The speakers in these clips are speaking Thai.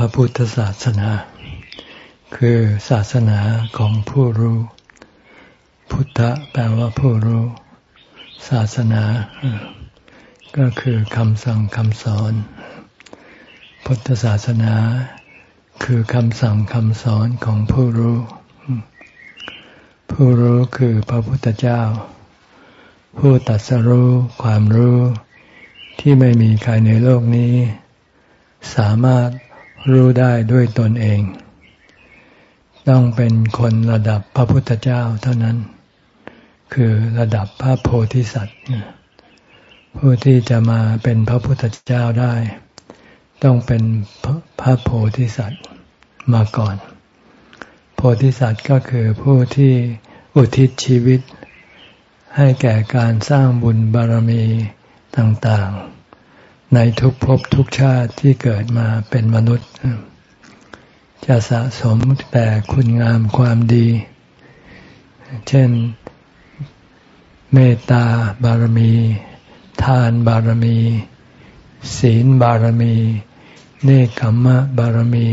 ระพุทธศาสนา คือศาสนาของผู้รู้ พุทธแปลว่าผู้รู้ ศาสนา ก็คือคำสั่งคำสอน พุทธศาสนา คือคำสั่งคำสอนของผู้รู้ ผู้รู้คือพระพุทธเจ้า ผู้ตัดสรู้ความรู้ที่ไม่มีใครในโลกนี้ สามารถ รู้ได้ด้วยตนเอง ต้องเป็นคนระดับพระพุทธเจ้าเท่านั้น คือระดับพระโพธิสัตว์ ผู้ที่จะมาเป็นพระพุทธเจ้าได้ ต้องเป็นพระโพธิสัตว์มาก่อน โพธิสัตว์ก็คือผู้ที่อุทิศชีวิต ให้แก่การสร้างบุญบารมีต่างๆ ในทุกภพทุกชาติที่เกิดมาเป็นมนุษย์ จะสะสมแต่คุณงามความดี เช่น เมตตาบารมี ทานบารมี ศีลบารมี เนคขมะบารมี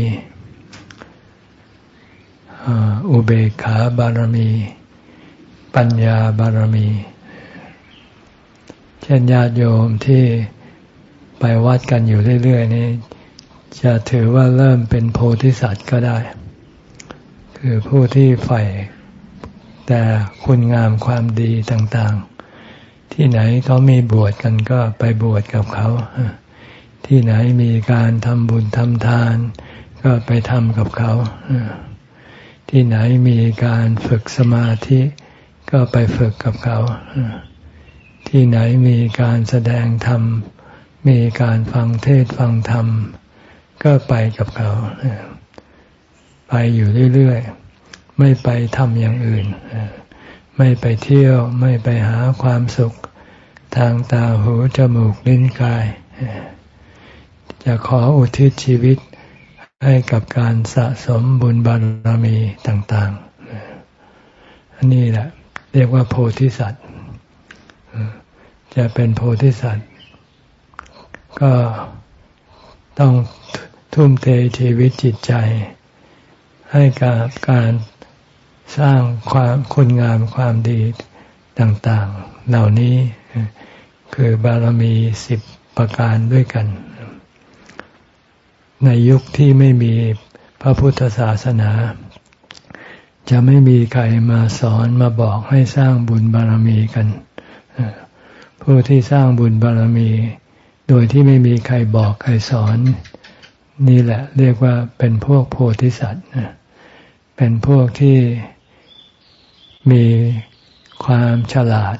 อุเบกขาบารมี ปัญญาบารมี เช่นญาติโยมที่ ไปวัดกันอยู่เรื่อย ๆ นี้ จะถือว่าเริ่มเป็นโพธิสัตว์ก็ได้ คือผู้ที่ใฝ่แต่คุณงามความดีต่างๆ ที่ไหนเขามีบวชกันก็ไปบวชกับเขา ที่ไหนมีการทำบุญทำทาน ก็ไปทำกับเขา ที่ไหนมีการฝึกสมาธิก็ไปฝึกกับเขา ที่ไหนมีการแสดงธรรม มีการฟังเทศฟังธรรม ก็ไปกับเขา ไปอยู่เรื่อยๆ ไม่ไปทำอย่างอื่น ไม่ไปเที่ยว ไม่ไปหาความสุข ทางตาหูจมูกลิ้นกาย จะขออุทิศชีวิตให้กับการสะสมบุญบารมีต่างๆ อันนี้แหละ เรียกว่าโพธิสัตว์ จะเป็นโพธิสัตว์ ก็ต้องทุ่มเทชีวิตจิตใจ ให้กับการสร้างความคุณงามความดีต่างๆ เหล่านี้คือบารมีสิบประการด้วยกัน ในยุคที่ไม่มีพระพุทธศาสนา จะไม่มีใครมาสอนมาบอกให้สร้างบุญบารมีกัน ผู้ที่สร้างบุญบารมี โดยที่ไม่มีใครบอกใครสอน นี่แหละ เรียกว่าเป็นพวกโพธิสัตว์เป็นพวกที่มีความฉลาด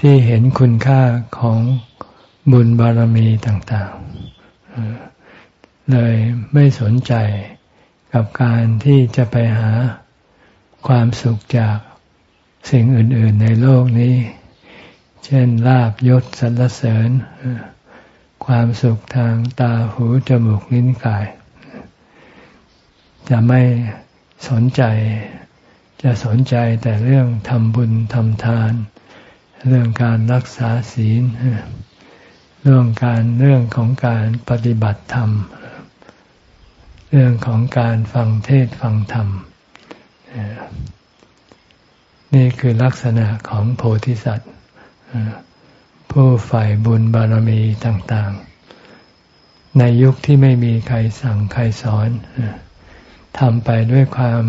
ที่เห็นคุณค่าของบุญบารมีต่างๆ เลยไม่สนใจกับการที่จะไปหาความสุขจากสิ่งอื่น ๆ ในโลกนี้ เช่นลาบยศสรรเสริญ ความสุขทางตาหูจมูกลิ้นกาย จะไม่สนใจ จะสนใจแต่เรื่องทำบุญทำทาน เรื่องการรักษาศีล เรื่องการเรื่องของการปฏิบัติธรรม เรื่องของการฟังเทศฟังธรรม นี่คือลักษณะของโพธิสัตว์ ผู้ฝ่ายบุญบารมีต่างๆ ในยุคที่ไม่มีใครสั่งใครสอนทำไปด้วยความ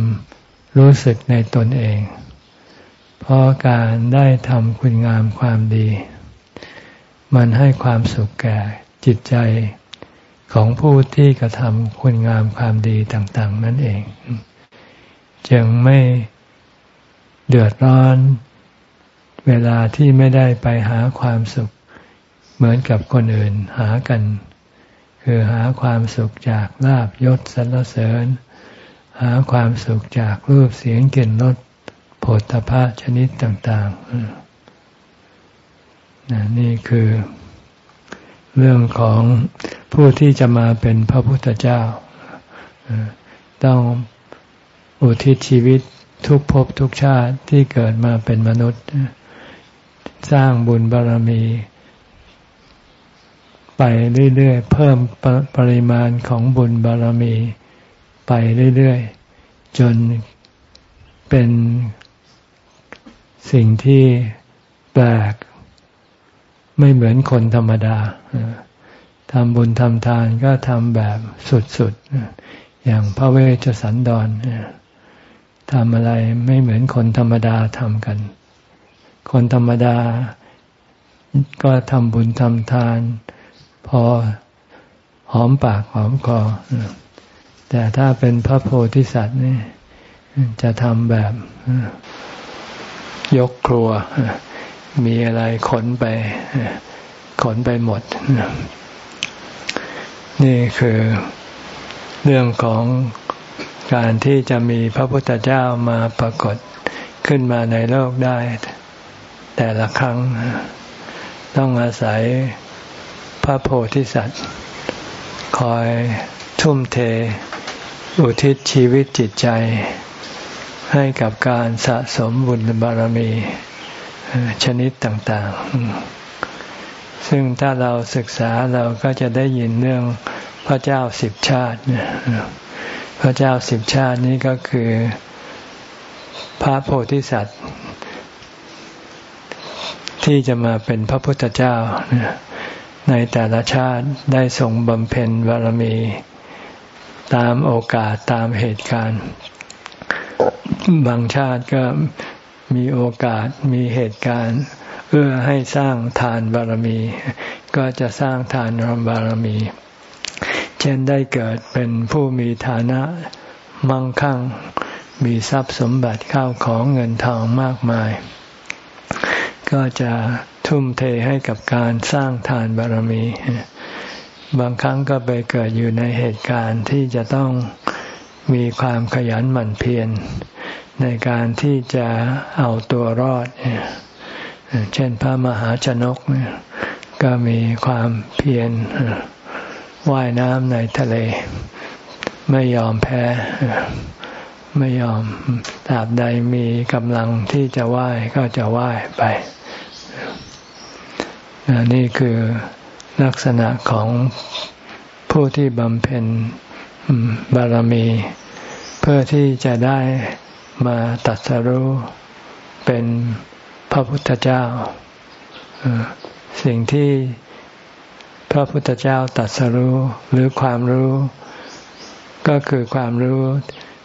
รู้สึกในตนเอง เพราะการได้ทำคุณงามความดี มันให้ความสุขแก่จิตใจของผู้ที่กระทำคุณงามความดีต่าง ๆ นั่นเอง จึงไม่เดือดร้อน เวลาที่ไม่ได้ไปหาความสุข เหมือนกับคนอื่นหากัน คือหาความสุขจากลาบยศสรรเสริญ หาความสุขจากรูปเสียงกลิ่นรสผลตภะชนิดต่างๆนี่คือ เรื่องของผู้ที่จะมาเป็นพระพุทธเจ้า ต้องอุทิศชีวิตทุกภพทุกชาติที่เกิดมาเป็นมนุษย์ สร้างบุญบารรมี ไปเรื่อยๆ เพิ่มปปริมาณของบุญบารมี ไปเรื่อยๆ จนเป็นสิ่งที่แปลก ไม่เหมือนคนธรรมดาทำบุญทำทานก็ทำแบบสุดๆ อย่างพระเวชสันดรทำอะไรไม่เหมือนคนธรรมดาทำกัน คนธรรมดา ก็ทำบุญทำทาน พอหอมปากหอมคอ แต่ถ้าเป็นพระโพธิสัตว์นี่จะทำแบบยกครัว มีอะไรขนไป ขนไปหมด นี่คือเรื่องของการที่จะมีพระพุทธเจ้ามาปรากฏขึ้นมาในโลกได้ แต่ละครั้ง ต้องอาศัยพระโพธิสัตว์ คอยทุ่มเท อุทิศชีวิตจิตใจ ให้กับการสะสมบุญบารมี ชนิดต่างๆ ซึ่งถ้าเราศึกษาเราก็จะได้ยินเรื่องพระเจ้าสิบชาติพระเจ้าสิบชาตินี้ก็คือพระโพธิสัตว์ ที่จะมาเป็นพระพุทธเจ้า ในแต่ละชาติได้ทรงบำเพ็ญบารมี ตามโอกาสตามเหตุการณ์ บางชาติก็มีโอกาสมีเหตุการณ์เพื่อให้สร้างทานบารมี ก็จะสร้างทานรบารมี เช่นได้เกิดเป็นผู้มีฐานะมั่งคั่ง มีทรัพย์สมบัติข้าวของเงินทองมากมาย ก็จะทุ่มเทให้กับการสร้างทานบารมี บางครั้งก็ไปเกิดอยู่ในเหตุการณ์ที่จะต้องมีความขยันหมั่นเพียรในการที่จะเอาตัวรอด เช่นพระมหาชนก ก็มีความเพียรว่ายน้ำในทะเล ไม่ยอมแพ้ ไม่ยอมตราบใดมีกำลังที่จะว่ายก็จะว่ายไปนี่คือลักษณะของผู้ที่บำเพ็ญบารมี เพื่อที่จะได้มาตัดสรู้เป็นพระพุทธเจ้า สิ่งที่พระพุทธเจ้าตัดสรู้หรือความรู้ ก็คือความรู้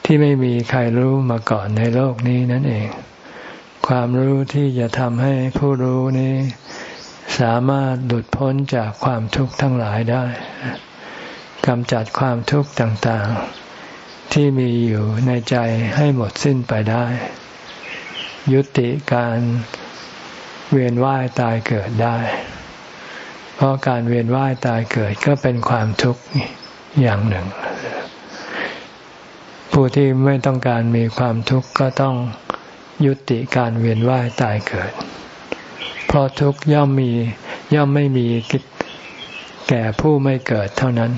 ที่ไม่มีใครรู้มาก่อนในโลกนี้นั่นเอง ความรู้ที่จะทำให้ผู้รู้นี้สามารถหลุดพ้นจากความทุกข์ทั้งหลายได้กำจัดความทุกข์ต่างๆ ที่มีอยู่ในใจให้หมดสิ้นไปได้ ยุติการเวียนว่ายตายเกิดได้ เพราะการเวียนว่ายตายเกิดก็เป็นความทุกข์อย่างหนึ่ง ผู้ที่ไม่ต้องการมีความทุกข์ก็ต้องยุติการเวียนว่ายตายเกิด เพราะทุกข์ย่อมมีย่อมไม่มีแก่ผู้ไม่เกิดเท่านั้น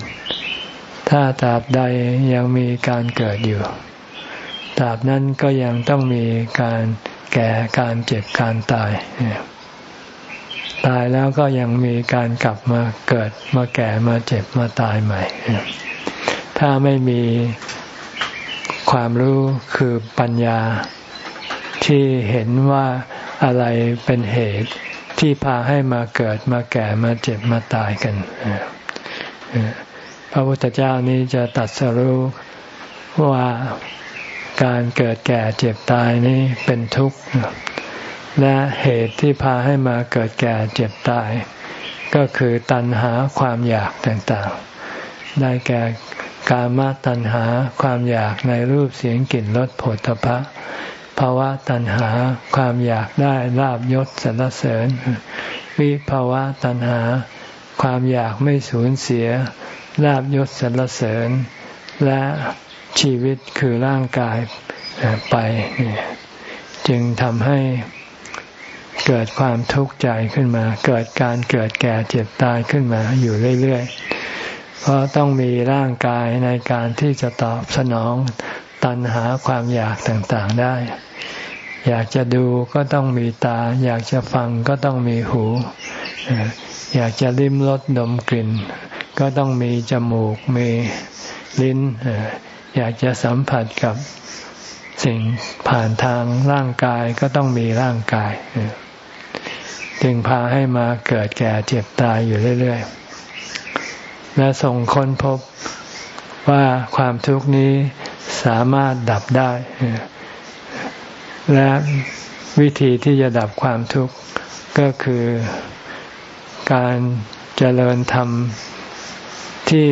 ถ้าตราบใดยังมีการเกิดอยู่ ตราบนั้นก็ยังต้องมีการแก่การเจ็บการตาย ตายแล้วก็ยังมีการกลับมาเกิดมาแก่มาเจ็บมาตายใหม่ ถ้าไม่มี ความรู้คือปัญญา ที่เห็นว่าอะไรเป็นเหตุที่พาให้มาเกิดมาแก่มาเจ็บมาตายกันพระพุทธเจ้านี้จะตัดสรู้ว่าการเกิดแก่เจ็บตายนี้เป็นทุกข์ และเหตุที่พาให้มาเกิดแก่เจ็บตาย ก็คือตัณหาความอยากต่างๆ ได้แก่ กามตัณหาความอยากในรูปเสียงกลิ่นรสผลตภะภาวะตัณหาความอยากได้ลาบยศสรรเสริญ วิภาวะตัณหา ความอยากไม่สูญเสียลาบยศสรรเสริญ และชีวิตคือร่างกายไป จึงทำให้เกิดความทุกข์ใจขึ้นมา เกิดการเกิดแก่เจ็บตายขึ้นมาอยู่เรื่อย เพราะต้องมีร่างกายในการที่จะตอบสนองตันหาความอยากต่างๆได้ อยากจะดูก็ต้องมีตา อยากจะฟังก็ต้องมีหู อยากจะลิ้มรสดมกลิ่น ก็ต้องมีจมูกมีลิ้น อยากจะสัมผัสกับสิ่งผ่านทางร่างกายก็ต้องมีร่างกาย จึงพาให้มาเกิดแก่เจ็บตายอยู่เรื่อย ๆ และส่งค้นพบว่าความทุกข์นี้สามารถดับได้ และวิธีที่จะดับความทุกข์ก็คือการเจริญธรรมที่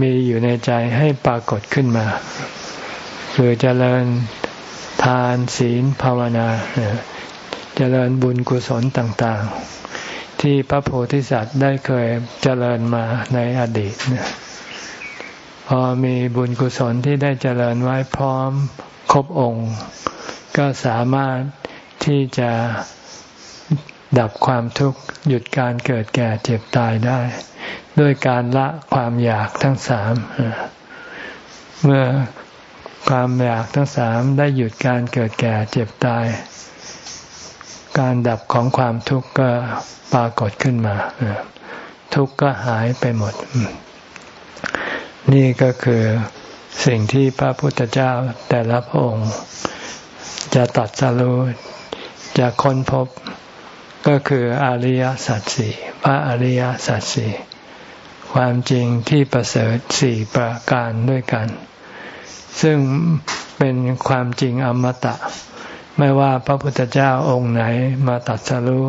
มีอยู่ในใจให้ปรากฏขึ้นมา คือเจริญทานศีลภาวนา เจริญบุญกุศลต่าง ๆ ที่พระโพธิสัตว์ได้เคยเจริญมาในอดีต พอมีบุญกุศลที่ได้เจริญไว้พร้อมครบองค์ ก็สามารถที่จะดับความทุกข์หยุดการเกิดแก่เจ็บตายได้ ด้วยการละความอยากทั้งสามเมื่อความอยากทั้งสามได้หยุดการเกิดแก่เจ็บตาย การดับของความทุกข์ก็ปรากฏขึ้นมา ทุกข์ก็หายไปหมด นี่ก็คือสิ่งที่พระพุทธเจ้าแต่ละพระองค์ จะตัดสรู้จะค้นพบก็คืออริยสัจสี่พระอริยสัจสี่ความจริงที่ประเสริฐสี่ประการด้วยกัน ซึ่งเป็นความจริงอมตะ ไม่ว่าพระพุทธเจ้าองค์ไหนมาตัดสรู้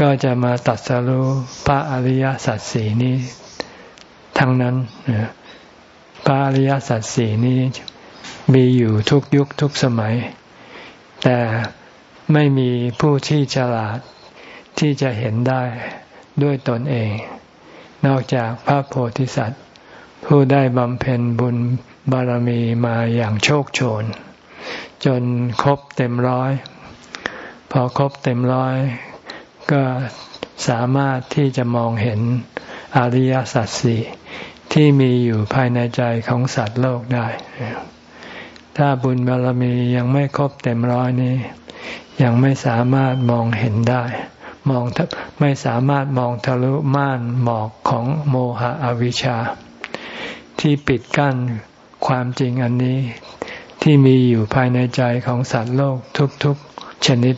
ก็จะมาตัดสรู้พระอริยสัจสี่นี้ ทั้งนั้นพระอริยสัจสี่นี้มีอยู่ทุกยุคทุกสมัย แต่ไม่มีผู้ที่ฉลาดที่จะเห็นได้ด้วยตนเอง นอกจากพระโพธิสัตว์ ผู้ได้บำเพ็ญบุญบารมีมาอย่างโชคโชน จนครบเต็มร้อย พอครบเต็มร้อย ก็สามารถที่จะมองเห็นอริยสัจสี่ที่มีอยู่ภายในใจของสัตว์โลกได้ ถ้าบุญบารมียังไม่ครบเต็มร้อยนี้ ยังไม่สามารถมองเห็นได้ มองไม่สามารถมองทะลุม่านหมอกของโมหะอวิชชา ที่ปิดกั้นความจริงอันนี้ ที่มีอยู่ภายในใจของสัตว์โลกทุกๆชนิด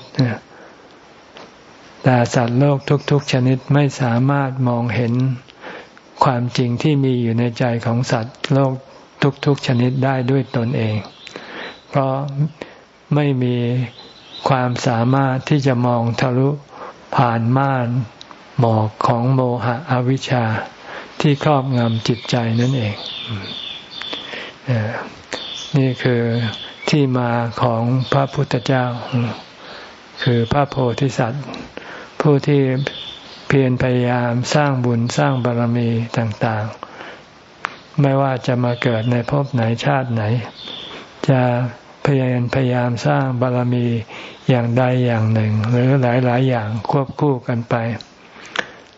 แต่สัตว์โลกทุกๆ ชนิดไม่สามารถมองเห็นความจริงที่มีอยู่ในใจของสัตว์โลกทุกๆ ชนิดได้ด้วยตนเอง เพราะไม่มีความสามารถที่จะมองทะลุผ่านม่านหมอกของโมหะอวิชชาที่ครอบงำจิตใจนั่นเอง นี่คือที่มาของพระพุทธเจ้า คือพระโพธิสัตว์ ผู้ที่เพียรพยายามสร้างบุญสร้างบารรมีต่างๆ ไม่ว่าจะมาเกิดในภพไหนชาติไหน จะพยายามพยายามสร้างบารรมีอย่างใดอย่างหนึ่ง หรือหลายๆอย่างควบคู่กันไป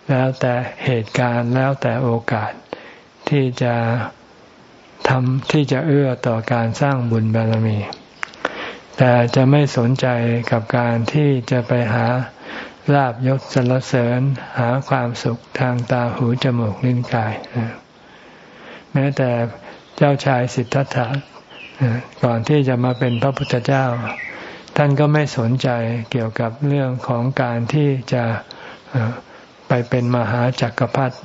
แล้วแต่เหตุการณ์แล้วแต่โอกาสที่จะ ทำที่จะเอื้อต่อการสร้างบุญบารมี แต่จะไม่สนใจกับการที่จะไปหาลาบยศสรรเสริญหาความสุขทางตาหูจมูกลิ้นกาย แม้แต่เจ้าชายสิทธัตถะก่อนที่จะมาเป็นพระพุทธเจ้า ท่านก็ไม่สนใจเกี่ยวกับเรื่องของการที่จะไปเป็นมหาจักรพรรดิ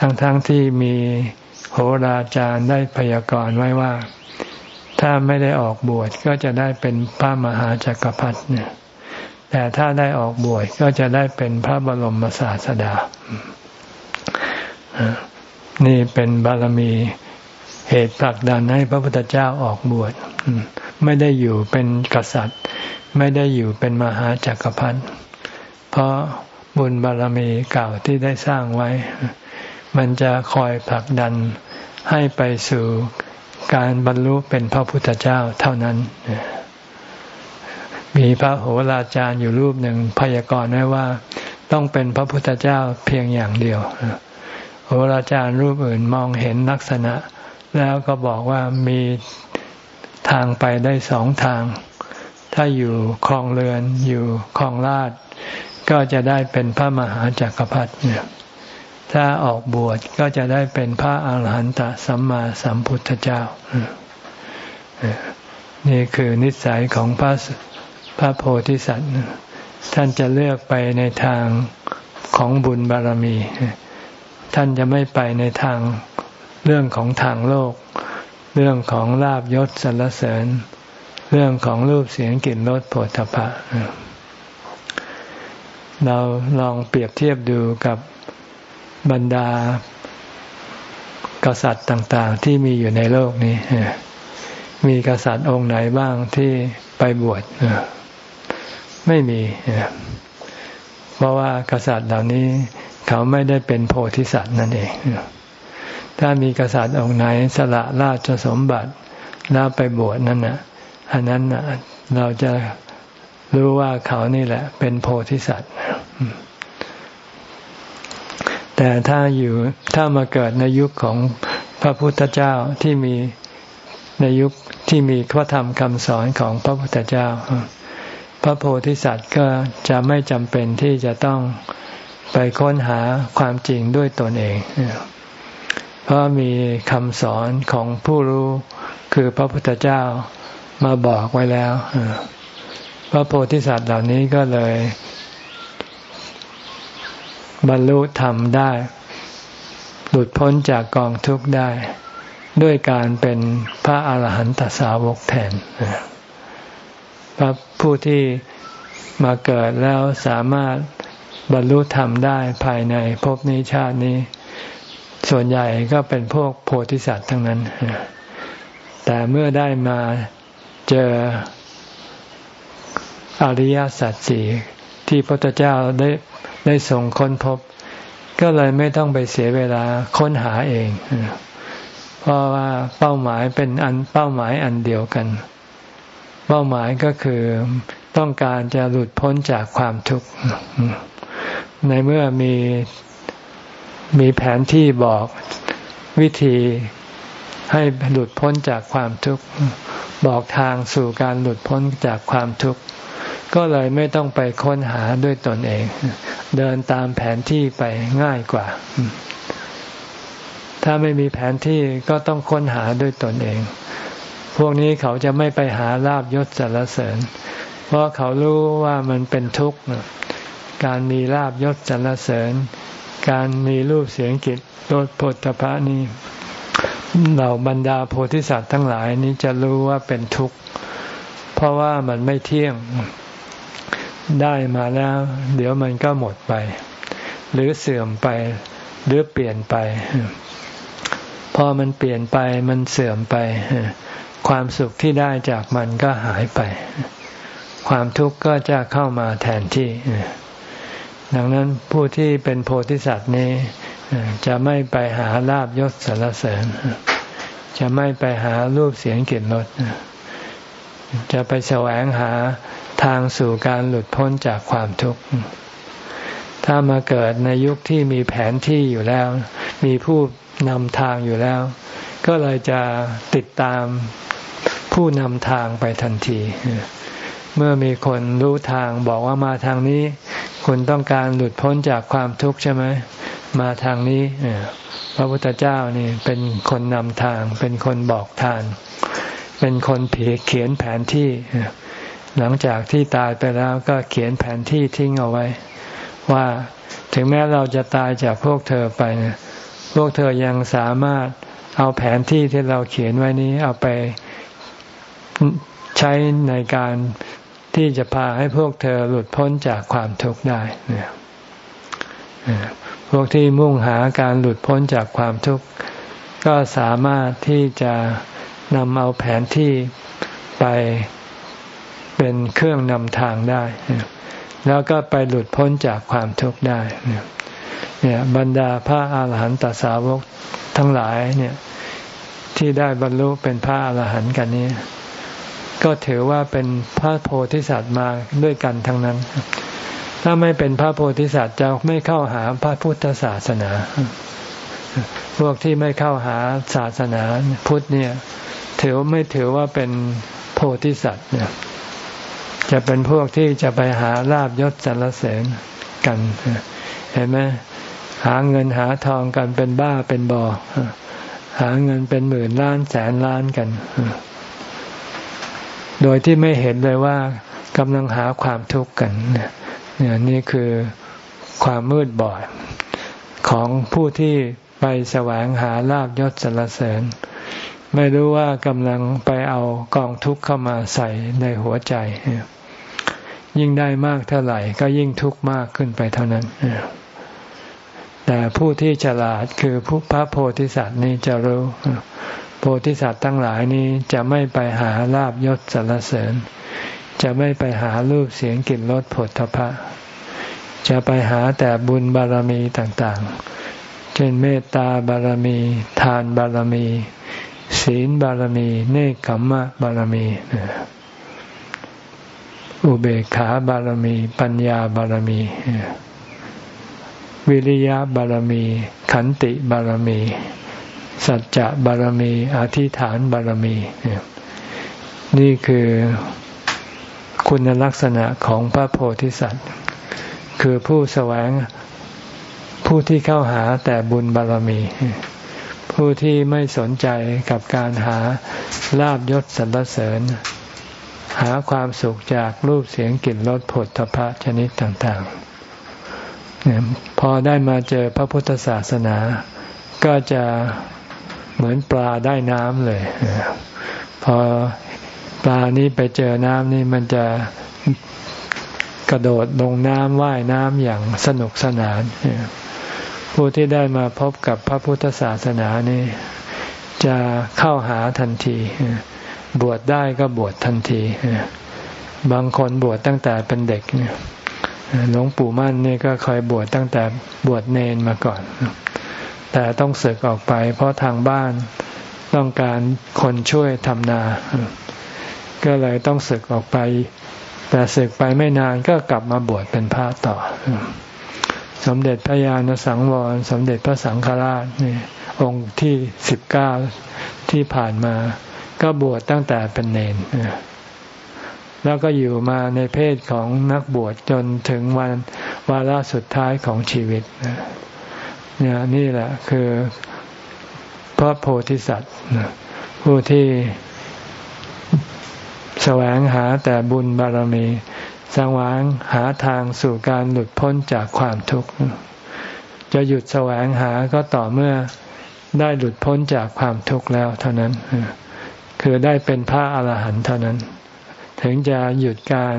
ทั้งๆทที่มี โหราจารย์ได้พยากรณ์ไว้ว่า ถ้าไม่ได้ออกบวชก็จะได้เป็นพระมหาจักรพรรดิเนี่ยแต่ถ้าได้ออกบวชก็จะได้เป็นพระบรมศาสดา นี่เป็นบารมีเหตุผลักดันให้พระพุทธเจ้าออกบวชไม่ได้อยู่เป็นกษัตริย์ ไม่ได้อยู่เป็นมหาจักรพรรดิเพราะบุญบารมีเก่าที่ได้สร้างไว้ มันจะคอยผลักดันให้ไปสู่การบรรลุเป็นพระพุทธเจ้าเท่านั้น มีพระโหราจารย์อยู่รูปหนึ่งพยากรณ์ไว้ว่า ต้องเป็นพระพุทธเจ้าเพียงอย่างเดียวโหราจารย์รูปอื่นมองเห็นลักษณะ แล้วก็บอกว่ามีทางไปได้สองทาง ถ้าอยู่คลองเรือนอยู่คลองลาด ก็จะได้เป็นพระมหาจักรพรรดิเนี่ย ถ้าออกบวชก็จะได้เป็นพระอาหารหันตสัมมาสัมพุทธเจ้า นี่คือนิสัยของพระพระโพธิสัตว์ ท่านจะเลือกไปในทางของบุญบารมี ท่านจะไม่ไปในทางเรื่องของทางโลก เรื่องของลาบยศสรรเสริญ เรื่องของรูปเสียงกลิ่นรสโผฏฐพะเราลองเปรียบเทียบดูกับ บรรดากษัตริย์ต่างๆ ที่มีอยู่ในโลกนี้ มีกษัตริย์องค์ไหนบ้างที่ไปบวชไม่มี เพราะว่ากษัตริย์เหล่านี้เขาไม่ได้เป็นโพธิสัตว์นั่นเอง ถ้ามีกษัตริย์องค์ไหนสละราชสมบัติแล้วไปบวชนั่นน่ะ อันนั้นน่ะเราจะรู้ว่าเขานี่แหละ เป็นโพธิสัตว์ แต่ถ้าอยู่ถ้ามาเกิดในยุคของพระพุทธเจ้าที่มีในยุคที่มีพระธรรมคำสอนของพระพุทธเจ้า พระโพธิสัตว์ก็จะไม่จำเป็นที่จะต้องไปค้นหาความจริงด้วยตนเอง เพราะมีคำสอนของผู้รู้คือพระพุทธเจ้ามาบอกไว้แล้ว พระโพธิสัตว์เหล่านี้ก็เลย บรรลุธรรมได้ หลุดพ้นจากกองทุกข์ได้ ด้วยการเป็นพระอาหารหันตสาวกแทนพระผู้ที่มาเกิดแล้วสามารถบรรลุธรรมได้ภายในภพนี้ชาตินี้ ส่วนใหญ่ก็เป็นพวกโพธิสัตว์ทั้งนั้น แต่เมื่อได้มาเจออริยสัจสี่ที่พระพุทธเจ้าได้ ได้ส่งค้นพบ ก็เลยไม่ต้องไปเสียเวลาค้นหาเอง เพราะว่าเป้าหมายเป็นอันเป้าหมายอันเดียวกัน เป้าหมายก็คือต้องการจะหลุดพ้นจากความทุกข์ ในเมื่อมีมีแผนที่บอกวิธีให้หลุดพ้นจากความทุกข์ บอกทางสู่การหลุดพ้นจากความทุกข์ ก็เลยไม่ต้องไปค้นหาด้วยตนเอง เดินตามแผนที่ไปง่ายกว่า ถ้าไม่มีแผนที่ก็ต้องค้นหาด้วยตนเอง พวกนี้เขาจะไม่ไปหาลาบยศสรรเสริญ เพราะเขารู้ว่ามันเป็นทุกข์การมีลาบยศสรรเสริญ การมีรูปเสียงกิจโดดโพธะนี้เหล่าบรรดาโพธิสัตว์ทั้งหลายนี้จะรู้ว่าเป็นทุกข์ เพราะว่ามันไม่เที่ยง ได้มาแล้ว เดี๋ยวมันก็หมดไป หรือเสื่อมไป หรือเปลี่ยนไป พอมันเปลี่ยนไปมันเสื่อมไป ความสุขที่ได้จากมันก็หายไป ความทุกข์ก็จะเข้ามาแทนที่ ดังนั้นผู้ที่เป็นโพธิสัตว์นี้จะไม่ไปหาลาบยศสารเสริญ จะไม่ไปหารูปเสียงกลิ่นรสจะไปแสวงหา ทางสู่การหลุดพ้นจากความทุกข์ ถ้ามาเกิดในยุคที่มีแผนที่อยู่แล้ว มีผู้นำทางอยู่แล้ว ก็เลยจะติดตามผู้นำทางไปทันที เมื่อมีคนรู้ทางบอกว่ามาทางนี้ คุณต้องการหลุดพ้นจากความทุกข์ใช่ไหมมาทางนี้พระพุทธเจ้านี่เป็นคนนำทาง เป็นคนบอกทางเป็นคนเขียนแผนที่ หลังจากที่ตายไปแล้วก็เขียนแผนที่ทิ้งเอาไว้ ว่าถึงแม้เราจะตายจากพวกเธอไปนะพวกเธอยังสามารถเอาแผนที่ที่เราเขียนไว้นี้เอาไปใช้ในการที่จะพาให้พวกเธอหลุดพ้นจากความทุกข์ได้เนี่ยพวกที่มุ่งหาการหลุดพ้นจากความทุกข์ก็สามารถที่จะนำเอาแผนที่ไป เป็นเครื่องนำทางได้ แล้วก็ไปหลุดพ้นจากความทุกข์ได้เนี่ยบรรดาพระอาหารหันตสาวกทั้งหลายเนี่ยที่ได้บรรลุเป็นพระอาหารหันต์กันนี้ ก็ถือว่าเป็นพระโพธิสัตว์มาด้วยกันทั้งนั้น ถ้าไม่เป็นพระโพธิสัตว์จะไม่เข้าหาพระพุทธศาสนา พวกที่ไม่เข้าหาศาสนาพุทธเนี่ย ถือไม่ถือว่าเป็นโพธิสัตว์เนี่ย จะเป็นพวกที่จะไปหาลาบยศสรรเสริญกัน เห็นไหมหาเงินหาทองกันเป็นบ้าเป็นบอ หาเงินเป็นหมื่นล้านแสนล้านกัน โดยที่ไม่เห็นเลยว่ากำลังหาความทุกข์กันเนี่ยนี่คือความมืดบอดของผู้ที่ไปแสวงหาลาบยศสรรเสริญ ไม่รู้ว่ากำลังไปเอากองทุกข์เข้ามาใส่ในหัวใจ ยิ่งได้มากเท่าไหร่ก็ยิ่งทุกข์มากขึ้นไปเท่านั้น แต่ผู้ที่ฉลาดคือผู้พระโพธิสัตว์นี้จะรู้ โพธิสัตว์ทั้งหลายนี้จะไม่ไปหาลาบยศสรรเสริญ จะไม่ไปหารูปเสียงกลิ่นรสผลทพะ จะไปหาแต่บุญบารมีต่างๆ เช่นเมตตาบารมี ทานบารมี ศีลบารมี เนคขมมะบารมี อุเบกขาบารมี ปัญญาบารมี วิริยะบารมี ขันติบารมี สัจจะบารมี อธิฐานบารมี นี่คือคุณลักษณะของพระโพธิสัตว์ คือผู้แสวงผู้ที่เข้าหาแต่บุญบารมี ผู้ที่ไม่สนใจกับการหาลาบยศสรรเสริญ หาความสุขจากรูปเสียงกลิ่นรสผลทพะชนิดต่างๆ พอได้มาเจอพระพุทธศาสนา ก็จะเหมือนปลาได้น้ำเลย พอปลานี้ไปเจอน้ำนี่มันจะกระโดดลงน้ำว่ายน้ำอย่างสนุกสนาน ผู้ที่ได้มาพบกับพระพุทธศาสนานี่จะเข้าหาทันที บวชได้ก็บวชทันที บางคนบวชตั้งแต่เป็นเด็กหลวงปู่มั่นนี่ก็เคยบวชตั้งแต่บวชเนนมาก่อน แต่ต้องศึกออกไป เพราะทางบ้านต้องการคนช่วยทำนา ก็เลยต้องศึกออกไป แต่ศึกไปไม่นานก็กลับมาบวชเป็นพระต่อ สมเด็จพระญาณสังวร สมเด็จพระสังฆราชนี่องค์ที่สิบเก้าที่ผ่านมา ก็บวชตั้งแต่เป็นเนนแล้วก็อยู่มาในเพศของนักบวชจนถึงวันวาระสุดท้ายของชีวิตเนี่ยนี่แหละคือพระโพธิสัตว์ผู้ที่แสวงหาแต่บุญบารมีสวงหาทางสู่การหลุดพ้นจากความทุกข์ จะหยุดแสวงหาก็ต่อเมื่อได้หลุดพ้นจากความทุกข์แล้วเท่านั้น คือได้เป็นพระอาหารหันต์เท่านั้น ถึงจะหยุดการ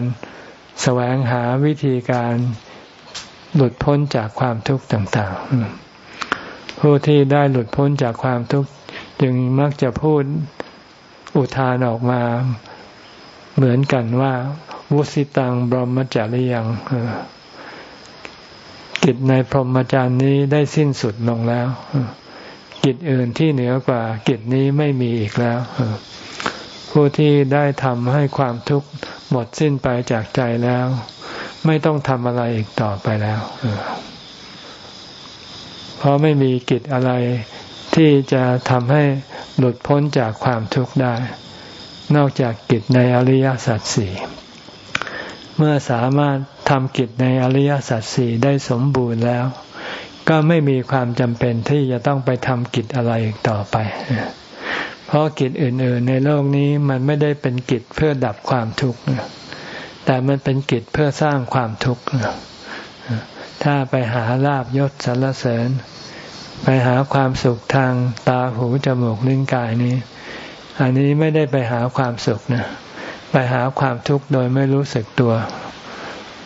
แสวงหาวิธีการหลุดพ้นจากความทุกข์ต่างๆ ผู้ที่ได้หลุดพ้นจากความทุกข์จึงมักจะพูดอุทานออกมาเหมือนกันว่า วุสิตังบรมจาริยังกิจในพรหมจารย์นี้ได้สิ้นสุดลงแล้ว กิจอื่นที่เหนือกว่ากิจนี้ไม่มีอีกแล้วผู้ที่ได้ทำให้ความทุกข์หมดสิ้นไปจากใจแล้ว ไม่ต้องทำอะไรอีกต่อไปแล้วเพราะไม่มีกิจอะไรที่จะทำให้หลุดพ้นจากความทุกข์ได้ นอกจากกิจในอริยสัจสี่เมื่อสามารถทำกิจในอริยสัจสี่ได้สมบูรณ์แล้ว ก็ไม่มีความจำเป็นที่จะต้องไปทำกิจอะไรอีกต่อไป เพราะกิจอื่น ๆ ในโลกนี้มันไม่ได้เป็นกิจเพื่อดับความทุกข์แต่มันเป็นกิจเพื่อสร้างความทุกข์ถ้าไปหาลาบยศสรรเสริญ ไปหาความสุขทางตาหูจมูกลิ้นกายนี้ อันนี้ไม่ได้ไปหาความสุขนะ ไปหาความทุกข์โดยไม่รู้สึกตัว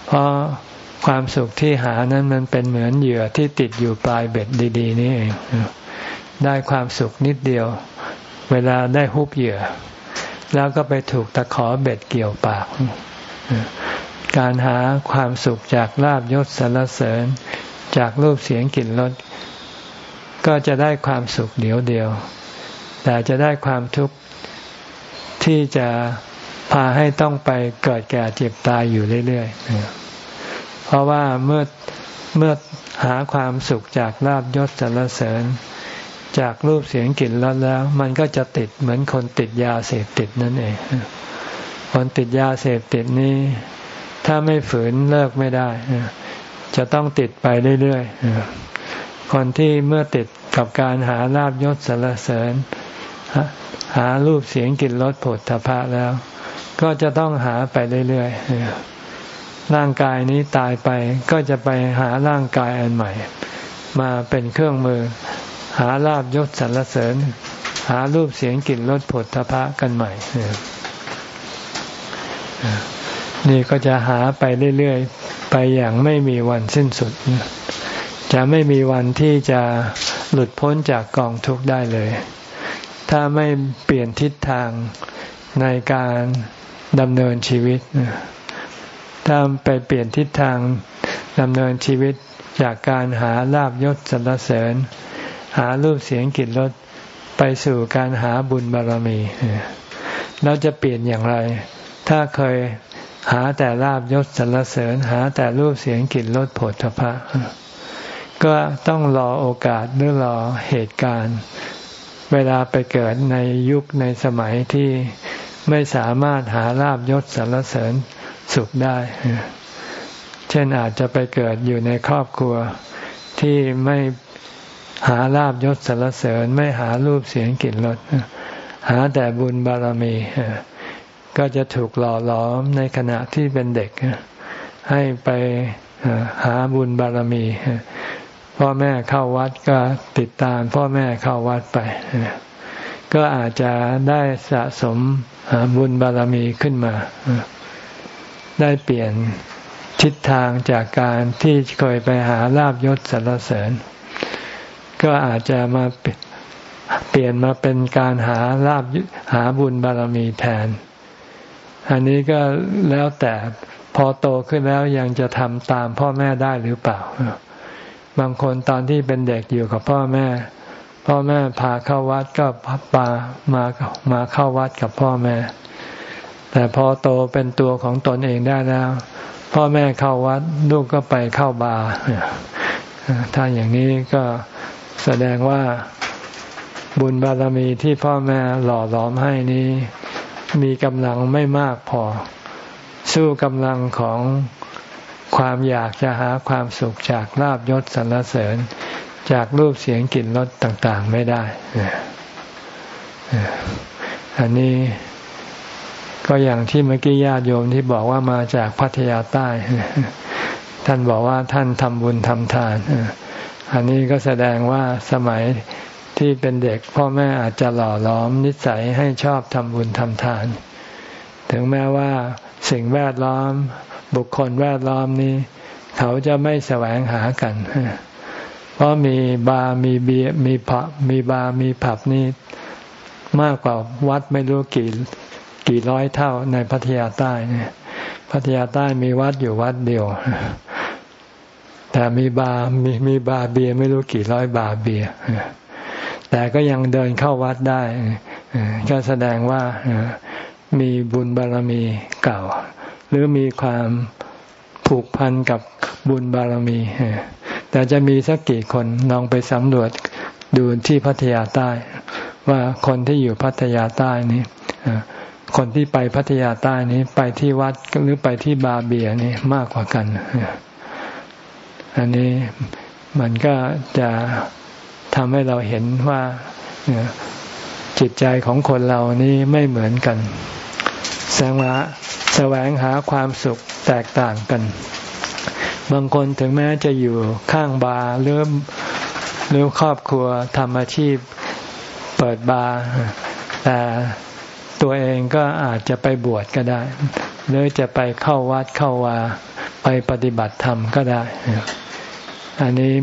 เพราะ ความสุขที่หานั้นมันเป็นเหมือนเหยื่อที่ติดอยู่ปลายเบ็ดดี ๆ นี่เองได้ความสุขนิดเดียว เวลาได้ฮุบเหยื่อ แล้วก็ไปถูกตะขอเบ็ดเกี่ยวปาก การหาความสุขจากลาบยศสรรเสริญ จากรูปเสียงกลิ่นรสก็จะได้ความสุขเดียวเดียว แต่จะได้ความทุกข์ที่จะพาให้ต้องไปเกิดแก่เจ็บตายอยู่เรื่อยๆ ราะว่าเมื่อเมื่อหาความสุขจากลาบยศสรรเสริญ จากรูปเสียงกลิ่นรสแล้ว มันก็จะติดเหมือนคนติดยาเสพติดนั่นเองคนติดยาเสพติดนี้ ถ้าไม่ฝืนเลิกไม่ได้จะต้องติดไปเรื่อยๆคนที่เมื่อติดกับการหาลาบยศสรรเสริญ หารูปเสียงกลิ่นรสผลทพะแล้ว ก็จะต้องหาไปเรื่อยๆ ร่างกายนี้ตายไปก็จะไปหาร่างกายอันใหม่ มาเป็นเครื่องมือ หาลาบยศสรรเสริญ หารูปเสียงกลิ่นรสผลทพะกันใหม่ นี่ก็จะหาไปเรื่อยๆ ไปอย่างไม่มีวันสิ้นสุด จะไม่มีวันที่จะหลุดพ้นจากกองทุกข์ได้เลย ถ้าไม่เปลี่ยนทิศทางในการดำเนินชีวิต ถ้าไปเปลี่ยนทิศทางดำเนินชีวิตจากการหาลาบยศสรรเสริญ หารูปเสียงกลิ่นรสไปสู่การหาบุญบารมีเราจะเปลี่ยนอย่างไร ถ้าเคยหาแต่ลาบยศสรรเสริญ หาแต่รูปเสียงกลิ่นรสผลพระก็ต้องรอโอกาสหรือรอเหตุการณ์ เวลาไปเกิดในยุคในสมัยที่ไม่สามารถหาลาบยศสรรเสริญ สุขได้ เช่นอาจจะไปเกิดอยู่ในครอบครัวที่ไม่หาลาบยศสรรเสริญไม่หารูปเสียงกลิ่นรสหาแต่บุญบารมีก็จะถูกหล่อหลอมในขณะที่เป็นเด็ก ให้ไปหาบุญบารมี พ่อแม่เข้าวัดก็ติดตามพ่อแม่เข้าวัดไป ก็อาจจะได้สะสมบุญบารมีขึ้นมา ได้เปลี่ยนทิศทางจากการที่เคยไปหาลาบยศสรรเสริญ ก็อาจจะมาเปลี่ยนมาเป็นการหาลาบหาบุญบารมีแทน อันนี้ก็แล้วแต่พอโตขึ้นแล้วยังจะทำตามพ่อแม่ได้หรือเปล่า บางคนตอนที่เป็นเด็กอยู่กับพ่อแม่ พ่อแม่พาเข้าวัดก็ปามามาเข้าวัดกับพ่อแม่ แต่พอโตเป็นตัวของตนเองได้แล้วพ่อแม่เข้าวัดลูกก็ไปเข้าบาร์ถ้าอย่างนี้ก็แสดงว่าบุญบารมีที่พ่อแม่หล่อหลอมให้นี้ มีกำลังไม่มากพอ สู้กำลังของความอยากจะหาความสุขจากลาบยศสรรเสริญ จากรูปเสียงกลิ่นรสต่างๆไม่ได้ อันนี้ ก็อย่างที่เมื่อกี้ญาติโยมที่บอกว่ามาจากพัทยาใต้ ท่านบอกว่าท่านทำบุญทำทาน อันนี้ก็แสดงว่าสมัยที่เป็นเด็ก พ่อแม่อาจจะหล่อหลอมนิสัยให้ชอบทำบุญทำทาน ถึงแม้ว่าสิ่งแวดล้อม บุคคลแวดล้อมนี้ เขาจะไม่แสวงหากัน เพราะมีบาร์มีเบียมีผับมีบาร์มีผับนี่มากกว่าวัดไม่รู้กี่ กี่ร้อยเท่าในพัทยาใต้เนี่ยพัทยาใต้มีวัดอยู่วัดเดียว แต่มีบาร์มีมีบาร์เบียร์ไม่รู้กี่ร้อยบาร์เบียร์แต่ก็ยังเดินเข้าวัดได้ก็แสดงว่ามีบุญบารมีเก่า หรือมีความผูกพันกับบุญบารมี แต่จะมีสักกี่คนลองไปสำรวจดูที่พัทยาใต้ ว่าคนที่อยู่พัทยาใต้นี้ คนที่ไปพัทยาใต้นี้ไปที่วัดหรือไปที่บาเบียนี่มากกว่ากัน อันนี้มันก็จะทำให้เราเห็นว่าจิตใจของคนเรานี้ไม่เหมือนกัน แสวงแสวงหาความสุขแตกต่างกัน บางคนถึงแม้จะอยู่ข้างบาร์หรือหรือครอบครัวทำอาชีพเปิดบาร์แต่ ตัวเองก็อาจจะไปบวชก็ได้ หรือจะไปเข้าวัดเข้าวาไปปฏิบัติธรรมก็ได้ อันนี้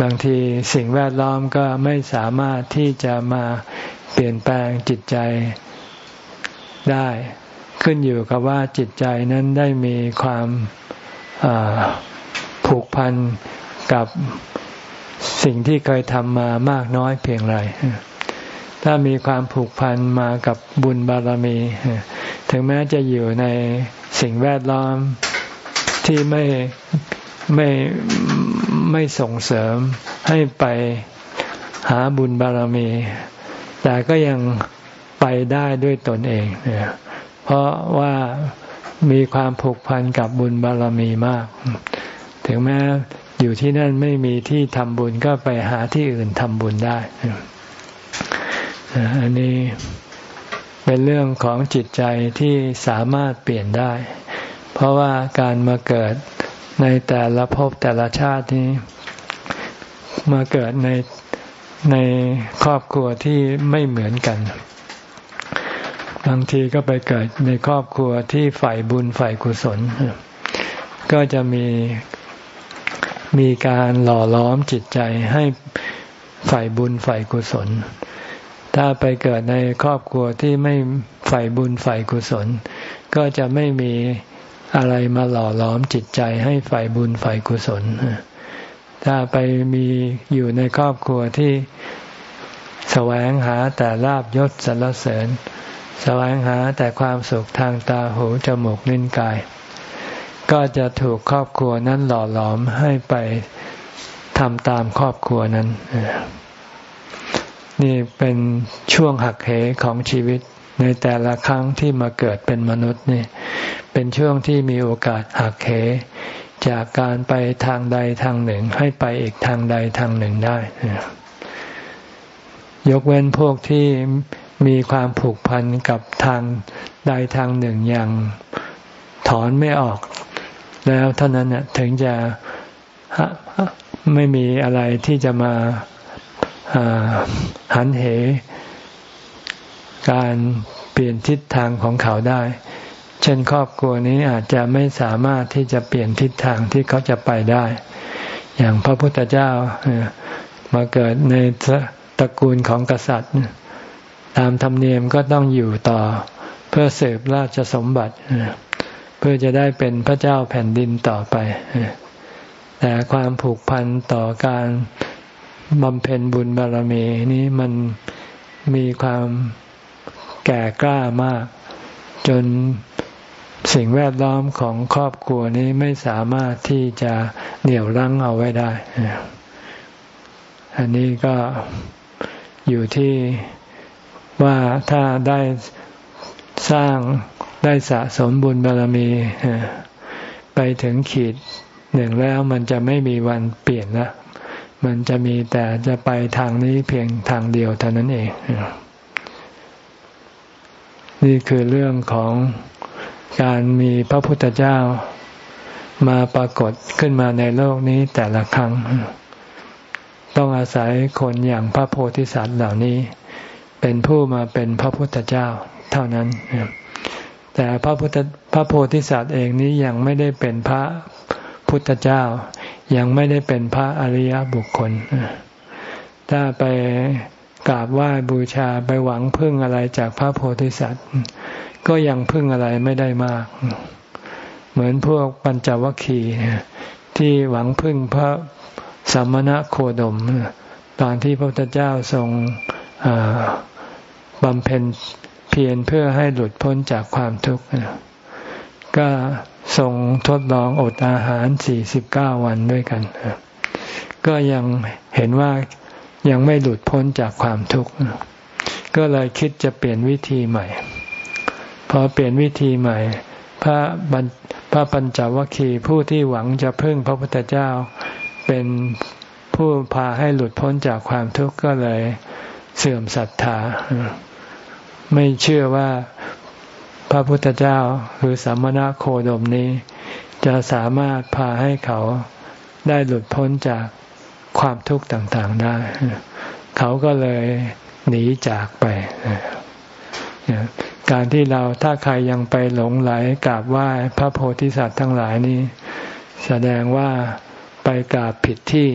บางทีสิ่งแวดล้อมก็ไม่สามารถที่จะมาเปลี่ยนแปลงจิตใจได้ ขึ้นอยู่กับว่าจิตใจนั้นได้มีความผูกพันกับสิ่งที่เคยทำมามากน้อยเพียงไร ถ้ามีความผูกพันมากับบุญบารมี ถึงแม้จะอยู่ในสิ่งแวดล้อมที่ไม่ไม่ไม่ส่งเสริมให้ไปหาบุญบารมี แต่ก็ยังไปได้ด้วยตนเอง เพราะว่ามีความผูกพันกับบุญบารมีมาก ถึงแม้อยู่ที่นั่นไม่มีที่ทำบุญก็ไปหาที่อื่นทำบุญได้ อันนี้เป็นเรื่องของจิตใจที่สามารถเปลี่ยนได้ เพราะว่าการมาเกิดในแต่ละภพแต่ละชาตินี้มาเกิดในในครอบครัวที่ไม่เหมือนกัน บางทีก็ไปเกิดในครอบครัวที่ฝ่ายบุญฝ่ายกุศล ก็จะมีมีการหล่อล้อมจิตใจให้ฝ่ายบุญฝ่ายกุศล ถ้าไปเกิดในครอบครัวที่ไม่ใฝ่บุญใฝ่กุศล ก็จะไม่มีอะไรมาหล่อล้อมจิตใจให้ใฝ่บุญใฝ่กุศล ถ้าไปมีอยู่ในครอบครัวที่แสวงหาแต่ลาบยศสรรเสริญ แสวงหาแต่ความสุขทางตาหูจมูกลิ้นกาย ก็จะถูกครอบครัวนั้นหล่อหลอมให้ไปทำตามครอบครัวนั้น นี่เป็นช่วงหักเหของชีวิตในแต่ละครั้งที่มาเกิดเป็นมนุษย์นี่เป็นช่วงที่มีโอกาสหักเหจากการไปทางใดทางหนึ่ง ให้ไปอีกทางใดทางหนึ่งได้ ยกเว้นพวกที่มีความผูกพันกับทางใดทางหนึ่งอย่างถอนไม่ออก แล้วเท่านั้นเนี่ยถึงจะไม่มีอะไรที่จะมา หันเห การเปลี่ยนทิศทางของเขาได้ เช่นครอบครัวนี้อาจจะไม่สามารถที่จะเปลี่ยนทิศทางที่เขาจะไปได้ อย่างพระพุทธเจ้ามาเกิดในตระกูลของกษัตริย์ ตามธรรมเนียมก็ต้องอยู่ต่อเพื่อเสพราชสมบัติ เพื่อจะได้เป็นพระเจ้าแผ่นดินต่อไป แต่ความผูกพันต่อการ บำเพ็ญบุญบารมีนี้มันมีความแก่กล้ามาก จนสิ่งแวดล้อมของครอบครัวนี้ไม่สามารถที่จะเหนี่ยวรั้งเอาไว้ได้ อันนี้ก็อยู่ที่ว่าถ้าได้สร้างได้สะสมบุญบารมี ไปถึงขีดหนึ่งแล้วมันจะไม่มีวันเปลี่ยนละ มันจะมีแต่จะไปทางนี้เพียงทางเดียวเท่านั้นเอง นี่คือเรื่องของการมีพระพุทธเจ้ามาปรากฏขึ้นมาในโลกนี้แต่ละครั้ง ต้องอาศัยคนอย่างพระโพธิสัตว์เหล่านี้ เป็นผู้มาเป็นพระพุทธเจ้าเท่านั้น แต่พระพุทธพระโพธิสัตว์เองนี้ยังไม่ได้เป็นพระพุทธเจ้า ยังไม่ได้เป็นพระอริยบุคคล ถ้าไปกราบไหว้บูชาไปหวังพึ่งอะไรจากพระโพธิสัตว์ ก็ยังพึ่งอะไรไม่ได้มาก เหมือนพวกปัญจวัคคีย์ที่หวังพึ่งพระสัมมณโคดม ตอนที่พระพุทธเจ้าทรงบำเพ็ญเพียรเพื่อให้หลุดพ้นจากความทุกข์ ก็ทรงทดลองอดอาหารสี่สิบเก้าวันด้วยกัน ก็ยังเห็นว่ายังไม่หลุดพ้นจากความทุกข์ ก็เลยคิดจะเปลี่ยนวิธีใหม่ พอเปลี่ยนวิธีใหม่ พระบัญพระปัญจวัคคีย์ผู้ที่หวังจะพึ่งพระพุทธเจ้า เป็นผู้พาให้หลุดพ้นจากความทุกข์ก็เลยเสื่อมศรัทธา ไม่เชื่อว่า พระพุทธเจ้าคือสัมมณโคดมนี้ จะสามารถพาให้เขาได้หลุดพ้นจากความทุกข์ต่างๆได้ เขาก็เลยหนีจากไป การที่เราถ้าใครยังไปหลงไหลกราบไหว้พระโพธิสัตว์ทั้งหลายนี้ แสดงว่าไปกราบผิดที่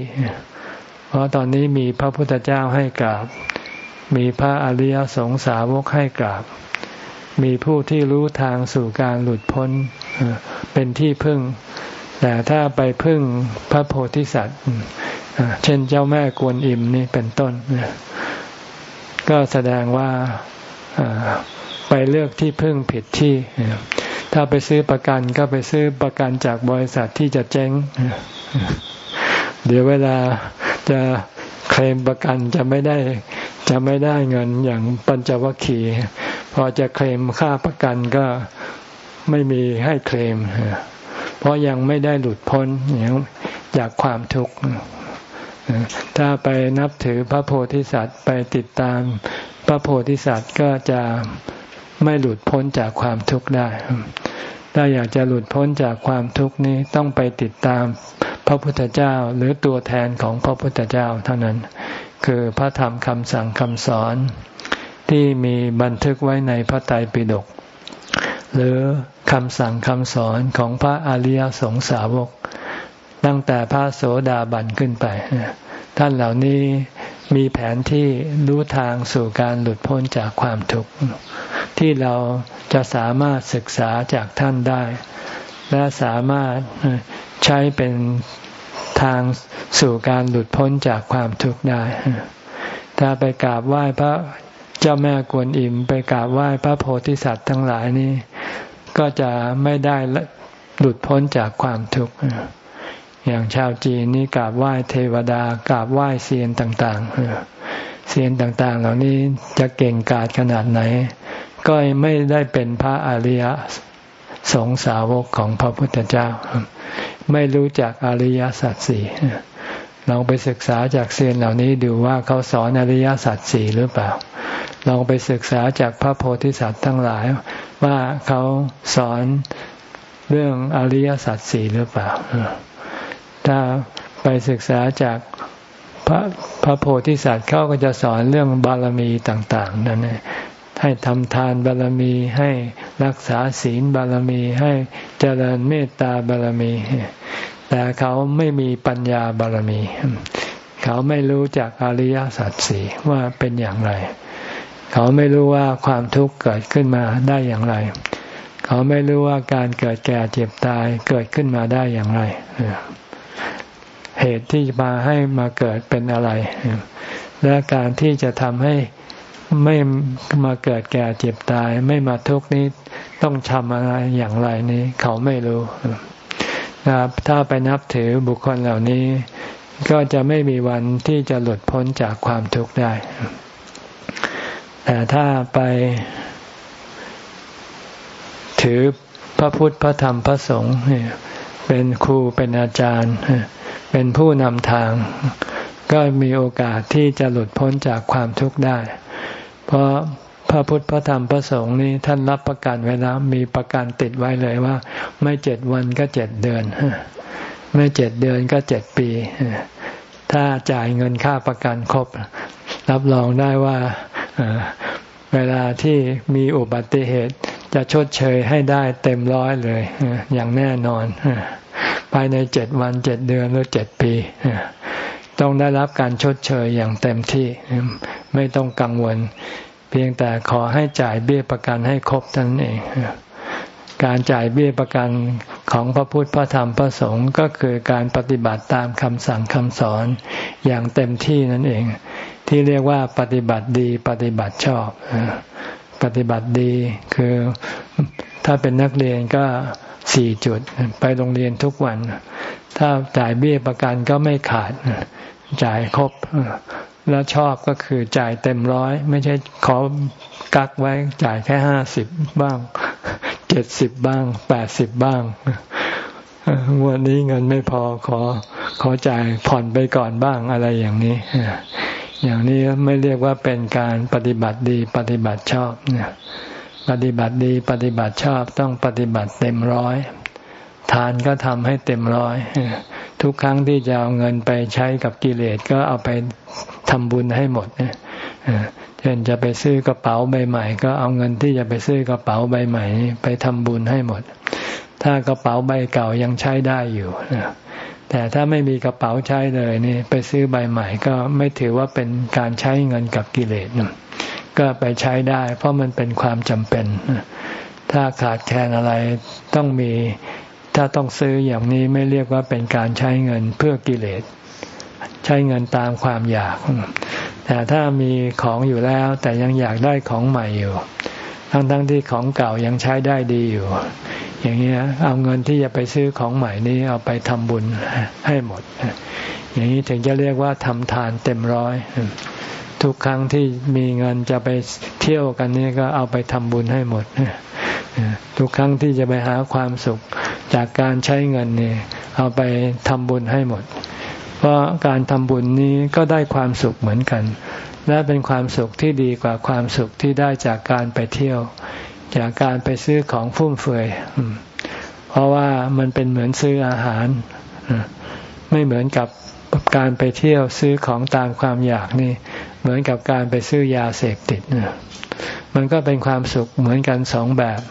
เพราะตอนนี้มีพระพุทธเจ้าให้กราบ มีพระอริยสงสาวกให้กราบ มีผู้ที่รู้ทางสู่การหลุดพ้นเป็นที่พึ่ง แต่ถ้าไปพึ่งพระโพธิสัตว์เช่นเจ้าแม่กวนอิมนี่เป็นต้น ก็แสดงว่าไปเลือกที่พึ่งผิดที่ ถ้าไปซื้อประกันก็ไปซื้อประกันจากบริษัทที่จะเจ๊ง เดี๋ยวเวลาจะเคลมประกันจะไม่ได้จะไม่ได้เงินอย่างปัญจวัคคีย์ พอจะเคลมค่าประกันก็ไม่มีให้เคลม เพราะยังไม่ได้หลุดพ้นจากความทุกข์ถ้าไปนับถือพระโพธิสัตว์ไปติดตามพระโพธิสัตว์ก็จะไม่หลุดพ้นจากความทุกข์ได้ ถ้าอยากจะหลุดพ้นจากความทุกข์นี้ต้องไปติดตามพระพุทธเจ้าหรือตัวแทนของพระพุทธเจ้าเท่านั้น คือพระธรรมคำสั่งคำสอน ที่มีบันทึกไว้ในพระไตรปิฎกหรือคำสั่งคำสอนของพระอริยสงสาวก ตั้งแต่พระโสดาบันขึ้นไป ท่านเหล่านี้มีแผนที่รู้ทางสู่การหลุดพ้นจากความทุกข์ที่เราจะสามารถศึกษาจากท่านได้ และสามารถใช้เป็นทางสู่การหลุดพ้นจากความทุกข์ได้ ถ้าไปกราบไหว้พระ เจ้าแม่กวนอิมไปกราบไหว้พระโพธิสัตว์ทั้งหลายนี้ ก็จะไม่ได้หลุดพ้นจากความทุกข์อย่างชาวจีนนี่กราบไหว้เทวดากราบไหว้เซียนต่างๆเซียนต่างๆ เหล่านี้จะเก่งกาจขนาดไหน ก็ไม่ได้เป็นพระอริยสงสาวกของพระพุทธเจ้า ไม่รู้จักอริยสัจสี่ลองไปศึกษาจากเซียนเหล่านี้ดูว่าเขาสอนอริยสัจสี่หรือเปล่า ลองไปศึกษาจากพระโพธิสัตว์ทั้งหลาย ว่าเขาสอนเรื่องอริยสัจสี่หรือเปล่า ถ้าไปศึกษาจากพระพระโพธิสัตว์เขาก็จะสอนเรื่องบารมีต่าง ๆ นั่นเองให้ทำทานบารมีให้รักษาศีลบารมี ให้เจริญเมตตาบารมี แต่เขาไม่มีปัญญาบารมี เขาไม่รู้จากอริยสัจสี่ว่าเป็นอย่างไร เขาไม่รู้ว่าความทุกข์เกิดขึ้นมาได้อย่างไร เขาไม่รู้ว่าการเกิดแก่เจ็บตายเกิดขึ้นมาได้อย่างไร เหตุที่มาให้มาเกิดเป็นอะไร และการที่จะทำให้ไม่มาเกิดแก่เจ็บตาย ไม่มาทุกข์นี้ต้องทำอะไรอย่างไรนี้ เขาไม่รู้นะครับถ้าไปนับถือบุคคลเหล่านี้ ก็จะไม่มีวันที่จะหลุดพ้นจากความทุกข์ได้ แต่ถ้าไปถือพระพุทธพระธรรมพระสงฆ์เป็นครูเป็นอาจารย์ เป็นผู้นำทาง ก็มีโอกาสที่จะหลุดพ้นจากความทุกข์ได้ เพราะพระพุทธพระธรรมพระสงฆ์นี้ท่านรับประกันไว้แล้วมีประกันติดไว้เลยว่า ไม่เจ็ดวันก็เจ็ดเดือน ไม่เจ็ดเดือนก็เจ็ดปี ถ้าจ่ายเงินค่าประกันครบ รับรองได้ว่า เวลาที่มีอุบัติเหตุจะชดเชยให้ได้เต็มร้อยเลยอย่างแน่นอนภายในเจ็ดวันเจ็ดเดือนหรือเจ็ดปีต้องได้รับการชดเชยอย่างเต็มที่ไม่ต้องกังวล เพียงแต่ขอให้จ่ายเบี้ยประกันให้ครบท่านเองการจ่ายเบี้ยประกันของพระพุทธพระธรรมพระสงฆ์ก็คือการปฏิบัติตามคำสั่งคำสอนอย่างเต็มที่นั่นเอง ที่เรียกว่าปฏิบัติดีปฏิบัติชอบปฏิบัติดีคือถ้าเป็นนักเรียนก็สี่จุดไปโรงเรียนทุกวัน ถ้าจ่ายเบี้ยประกันก็ไม่ขาดจ่ายครบ แล้วชอบก็คือจ่ายเต็มร้อย ไม่ใช่ขอกักไว้จ่ายแค่ห้าสิบบ้างเจ็ดสิบบ้างแปดสิบบ้างวันนี้เงินไม่พอขอขอจ่ายผ่อนไปก่อนบ้างอะไรอย่างนี้ อย่างนี้ไม่เรียกว่าเป็นการปฏิบัติดีปฏิบัติชอบเนี่ยปฏิบัติดีปฏิบัติชอบต้องปฏิบัติเต็มร้อยทานก็ทำให้เต็มร้อยทุกครั้งที่จะเอาเงินไปใช้กับกิเลสก็เอาไปทำบุญให้หมดเช่นจะไปซื้อกระเป๋าใบใหม่ ก็เอาเงินที่จะไปซื้อกระเป๋าใบใหม่ ไปทำบุญให้หมด ถ้ากระเป๋าใบเก่ายังใช้ได้อยู่ แต่ถ้าไม่มีกระเป๋าใช้เลยนี่ไปซื้อใบใหม่ก็ไม่ถือว่าเป็นการใช้เงินกับกิเลสก็ไปใช้ได้ เพราะมันเป็นความจำเป็น ถ้าขาดแคลนอะไรต้องมีถ้าต้องซื้ออย่างนี้ไม่เรียกว่าเป็นการใช้เงินเพื่อกิเลส ใช้เงินตามความอยาก แต่ถ้ามีของอยู่แล้ว แต่ยังอยากได้ของใหม่อยู่ ทั้งๆทที่ของเก่ายังใช้ได้ดีอยู่ อย่างนี้เอาเงินที่จะไปซื้อของใหม่นี้เอาไปทำบุญให้หมด อย่างนี้ถึงจะเรียกว่าทำทานเต็มร้อยทุกครั้งที่มีเงินจะไปเที่ยวกันนี่ก็เอาไปทำบุญให้หมดทุกครั้งที่จะไปหาความสุขจากการใช้เงินนี่เอาไปทำบุญให้หมด เพราะการทำบุญนี้ก็ได้ความสุขเหมือนกัน และเป็นความสุขที่ดีกว่าความสุขที่ได้จากการไปเที่ยว จากการไปซื้อของฟุ่มเฟือยเพราะว่ามันเป็นเหมือนซื้ออาหาร ไม่เหมือนกับการไปเที่ยวซื้อของตามความอยากนี่ เหมือนกับการไปซื้อยาเสพติดมันก็เป็นความสุขเหมือนกันสองแบบ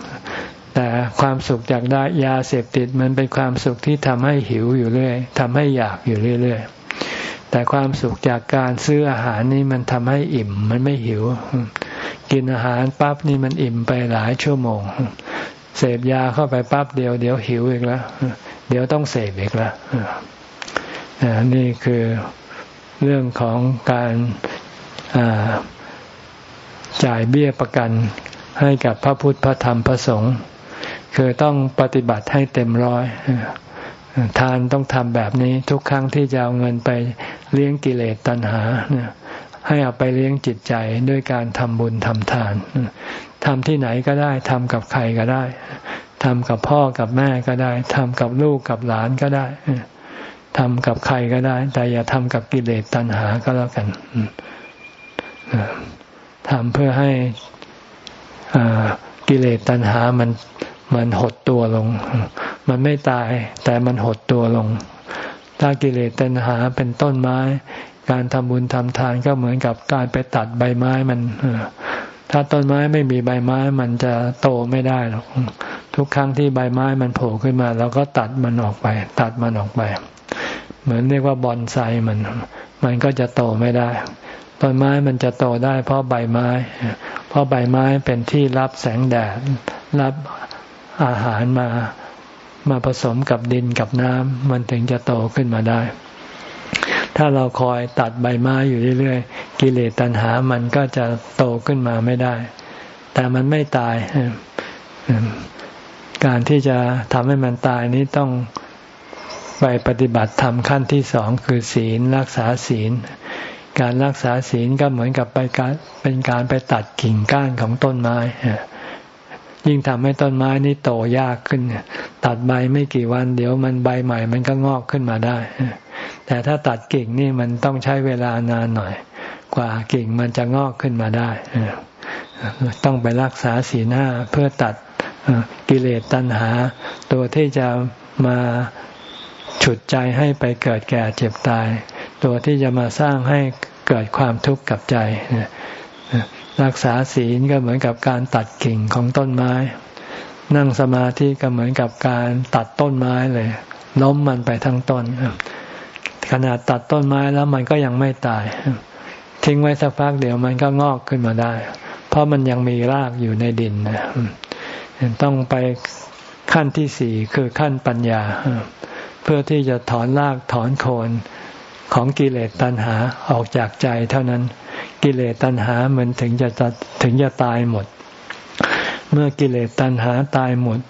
แต่ความสุขจากได้ยาเสพติด มันเป็นความสุขที่ทำให้หิวอยู่เรื่อยทำให้อยากอยู่เรื่อยๆแต่ความสุขจากการซื้ออาหารนี่มันทำให้อิ่ม มันไม่หิว กินอาหารปั๊บนี่มันอิ่มไปหลายชั่วโมง เสพยาเข้าไปปั๊บเดียวเดี๋ยวหิวอีกแล้ว เดี๋ยวต้องเสพอีกแล้วนี่คือเรื่องของการจ่ายเบี้ยประกันให้กับพระพุทธพระธรรมพระสงฆ์คือต้องปฏิบัติให้เต็มร้อยทานต้องทำแบบนี้ทุกครั้งที่จะเอาเงินไปเลี้ยงกิเลสตัณหา ให้เอาไปเลี้ยงจิตใจด้วยการทำบุญทำทานทำที่ไหนก็ได้ทำกับใครก็ได้ทำกับพ่อกับแม่ก็ได้ทำกับลูกกับหลานก็ได้ทำกับใครก็ได้ แต่อย่าทำกับกิเลสตัณหาก็แล้วกันทำเพื่อให้กิเลสตัณหามันมันหดตัวลง มันไม่ตาย แต่มันหดตัวลง ถ้ากิเลสตัณหาเป็นต้นไม้ การทำบุญทำทานก็เหมือนกับการไปตัดใบไม้มันถ้าต้นไม้ไม่มีใบไม้มันจะโตไม่ได้หรอกทุกครั้งที่ใบไม้มันโผล่ขึ้นมาเราก็ตัดมันออกไป ตัดมันออกไป เหมือนเรียกว่าบอนไซมัน มันก็จะโตไม่ได้ต้นไม้มันจะโตได้ เพราะใบไม้ เพราะใบไม้เป็นที่รับแสงแดดรับอาหารมามาผสมกับดินกับน้ำมันถึงจะโตขึ้นมาได้ ถ้าเราคอยตัดใบไม้อยู่เรื่อยๆ กิเลสตัณหามันก็จะโตขึ้นมาไม่ได้ แต่มันไม่ตาย การที่จะทำให้มันตายนี้ต้องไปปฏิบัติธรรมขั้นที่สองคือศีลรักษาศีล การรักษาศีลก็เหมือนกับไปการเป็นการไปตัดกิ่งก้านของต้นไม้ ยิ่งทำให้ต้นไม้นี่โตยากขึ้นตัดใบไม่กี่วัน เดี๋ยวมันใบใหม่ มันก็งอกขึ้นมาได้ แต่ถ้าตัดกิ่งนี่มันต้องใช้เวลานานหน่อย กว่ากิ่งมันจะงอกขึ้นมาได้ต้องไปรักษาศีลห้าเพื่อตัดกิเลสตัณหา ตัวที่จะมาฉุดใจให้ไปเกิดแก่เจ็บตาย ตัวที่จะมาสร้างให้เกิดความทุกข์กับใจ รักษาศีลก็เหมือนกับการตัดกิ่งของต้นไม้ นั่งสมาธิก็เหมือนกับการตัดต้นไม้เลย ล้มมันไปทั้งต้นขนาดตัดต้นไม้แล้วมันก็ยังไม่ตาย ทิ้งไว้สักพักเดี๋ยวมันก็งอกขึ้นมาได้ เพราะมันยังมีรากอยู่ในดินนะต้องไปขั้นที่สี่คือขั้นปัญญา เพื่อที่จะถอนรากถอนโคนของกิเลสตัณหาออกจากใจเท่านั้น กิเลสตัณหามันถึงจะถึงจะตายหมด เมื่อกิเลสตัณหาตายหมด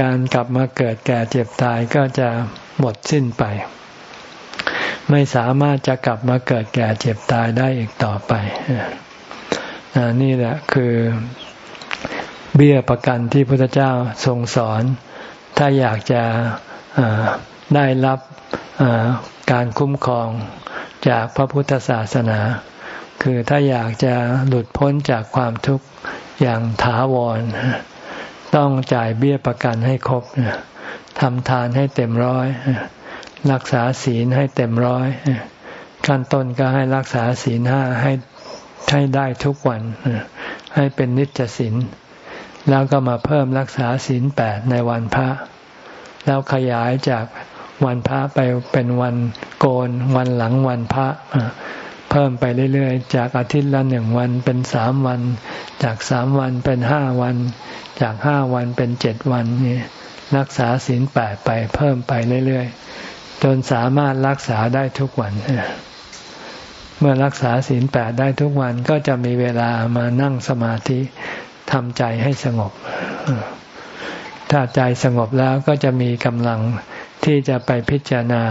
การกลับมาเกิดแก่เจ็บตายก็จะหมดสิ้นไป ไม่สามารถจะกลับมาเกิดแก่เจ็บตายได้อีกต่อไปนี่แหละคือเบี้ยประกันที่พระพุทธเจ้าทรงสอน ถ้าอยากจะได้รับการคุ้มครองจากพระพุทธศาสนา คือถ้าอยากจะหลุดพ้นจากความทุกข์อย่างถาวร ต้องจ่ายเบี้ยประกันให้ครบทำทานให้เต็มร้อย รักษาศีลให้เต็มร้อย ขั้นต้นก็ให้รักษาศีลห้าให้ให้ได้ทุกวัน ให้เป็นนิจศีลแล้วก็มาเพิ่มรักษาศีลแปดในวันพระ แล้วขยายจากวันพระไปเป็นวันโกนวันหลังวันพระ เพิ่มไปเรื่อยๆ จากอาทิตย์ละหนึ่งวันเป็นสามวัน จากสามวันเป็นห้าวัน จากห้าวันเป็นเจ็ดวันนี่รักษาศีลแปดไปเพิ่มไปเรื่อยๆ จนสามารถรักษาได้ทุกวันเมื่อรักษาศีลแปดได้ทุกวันก็จะมีเวลามานั่งสมาธิทำใจให้สงบ ถ้าใจสงบแล้วก็จะมีกำลังที่จะไปพิจารณา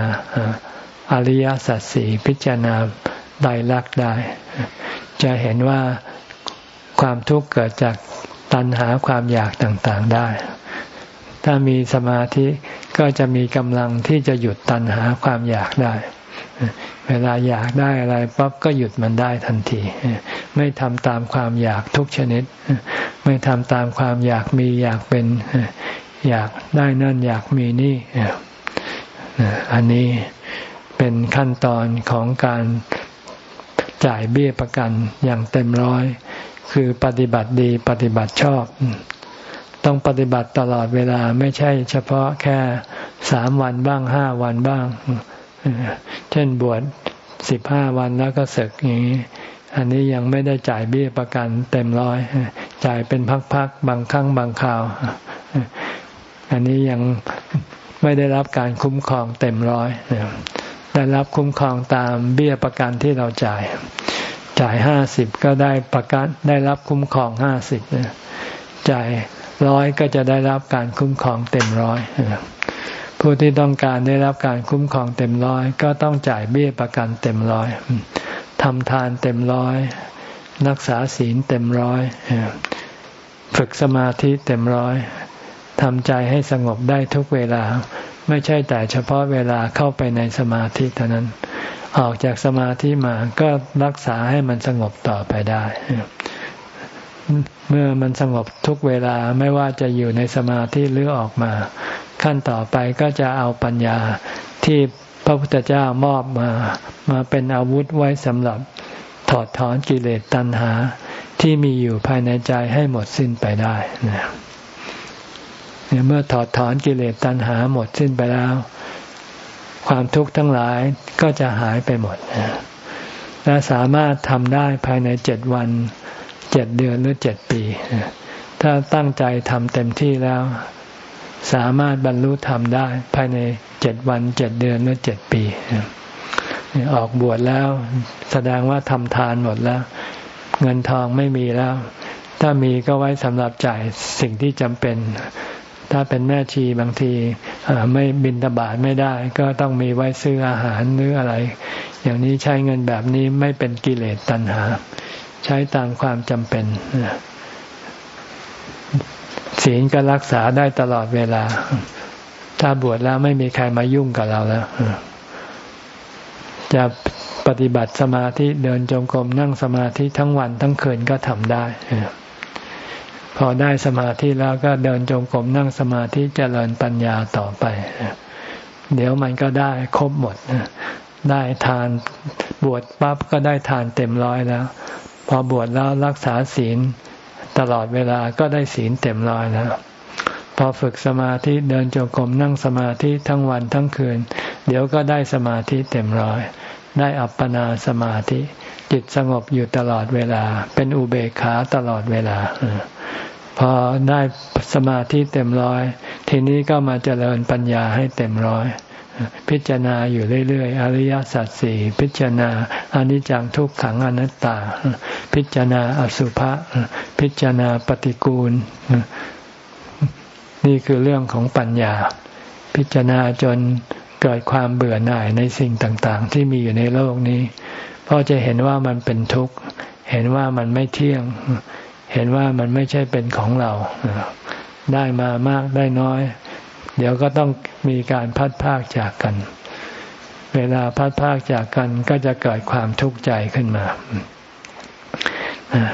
อริยสัจสี่พิจารณา ไตรลักษณ์ได้ จะเห็นว่าความทุกข์เกิดจากตัณหาความอยากต่างๆได้ ถ้ามีสมาธิก็จะมีกำลังที่จะหยุดตัณหาความอยากได้ เวลาอยากได้อะไรปั๊บก็หยุดมันได้ทันที ไม่ทำตามความอยากทุกชนิด ไม่ทำตามความอยากมีอยากเป็น อยากได้นั่นอยากมีนี่ อันนี้เป็นขั้นตอนของการ จ่ายเบี้ยประกันอย่างเต็มร้อย คือปฏิบัติดีปฏิบัติชอบ ต้องปฏิบัติตลอดเวลาไม่ใช่เฉพาะแค่สามวันบ้างห้าวันบ้าง เช่นบวชสิบห้าวันแล้วก็ศึกอย่างนี้ อันนี้ยังไม่ได้จ่ายเบี้ยประกันเต็มร้อย จ่ายเป็นพักๆบางครั้งบางคราว อันนี้ยังไม่ได้รับการคุ้มครองเต็มร้อย ได้รับคุ้มครองตามเบี้ยประกันที่เราจ่าย จ่ายห้าสิบก็ได้ประกันได้รับคุ้มครองห้าสิบจ่ายร้อยก็จะได้รับการคุ้มครองเต็มร้อยผู้ที่ต้องการได้รับการคุ้มครองเต็มร้อย ก็ต้องจ่ายเบี้ยประกันเต็มร้อยทำทานเต็มร้อย รักษาศีลเต็มร้อยฝึกสมาธิเต็มร้อยทำใจให้สงบได้ทุกเวลา ไม่ใช่แต่เฉพาะเวลาเข้าไปในสมาธิเท่านั้น ออกจากสมาธิมาก็รักษาให้มันสงบต่อไปได้ เมื่อมันสงบทุกเวลาไม่ว่าจะอยู่ในสมาธิหรือออกมา ขั้นต่อไปก็จะเอาปัญญาที่พระพุทธเจ้ามอบมา มาเป็นอาวุธไว้สำหรับถอดถอนกิเลสตัณหาที่มีอยู่ภายในใจให้หมดสิ้นไปได้นะ เมื่อถอดถอนกิเลสตัณหาหมดสิ้นไปแล้ว ความทุกข์ทั้งหลายก็จะหายไปหมดและสามารถทำได้ภายในเจ็ดวันเจ็ดเดือนหรือเจ็ดปี ถ้าตั้งใจทำเต็มที่แล้ว สามารถบรรลุธรรมได้ภายในเจ็ดวันเจ็ดเดือนหรือเจ็ดปีออกบวชแล้ว แสดงว่าทำทานหมดแล้ว เงินทองไม่มีแล้ว ถ้ามีก็ไว้สำหรับจ่ายสิ่งที่จำเป็น ถ้าเป็นแม่ชีบางทีไม่บินตบาทไม่ได้ ก็ต้องมีไว้ซื้ออาหารหรืออะไร อย่างนี้ใช้เงินแบบนี้ไม่เป็นกิเลสตัณหา ใช้ตามความจำเป็นศีลก็รักษาได้ตลอดเวลา ถ้าบวชแล้วไม่มีใครมายุ่งกับเราแล้ว จะปฏิบัติสมาธิเดินจงกรมนั่งสมาธิทั้งวันทั้งคืนก็ทำได้ พอได้สมาธิแล้วก็เดินจงกรมนั่งสมาธิเจริญปัญญาต่อไป เดี๋ยวมันก็ได้ครบหมดได้ทานบวชปั๊บก็ได้ทานเต็มร้อยแล้ว พอบวชแล้วรักษาศีลตลอดเวลาก็ได้ศีลเต็มร้อยแล้ว พอฝึกสมาธิเดินจงกรมนั่งสมาธิทั้งวันทั้งคืน เดี๋ยวก็ได้สมาธิเต็มร้อย ได้อัปปนาสมาธิ จิตสงบอยู่ตลอดเวลา เป็นอุเบกขาตลอดเวลา พอได้สมาธิเต็มร้อย ทีนี้ก็มาเจริญปัญญาให้เต็มร้อย พิจารณาอยู่เรื่อยๆ อริยสัจสี่พิจารณาอนิจจังทุกขังอนัตตา พิจารณาอสุภะพิจารณาปฏิกูล นี่คือเรื่องของปัญญา พิจารณาจนเกิดความเบื่อหน่ายในสิ่งต่างๆ ที่มีอยู่ในโลกนี้ เพราะจะเห็นว่ามันเป็นทุกข์ เห็นว่ามันไม่เที่ยง เห็นว่ามันไม่ใช่เป็นของเรา ได้มามากได้น้อย เดี๋ยวก็ต้องมีการพัดพากจากกัน เวลาพัดพากจากกันก็จะเกิดความทุกข์ใจขึ้นมา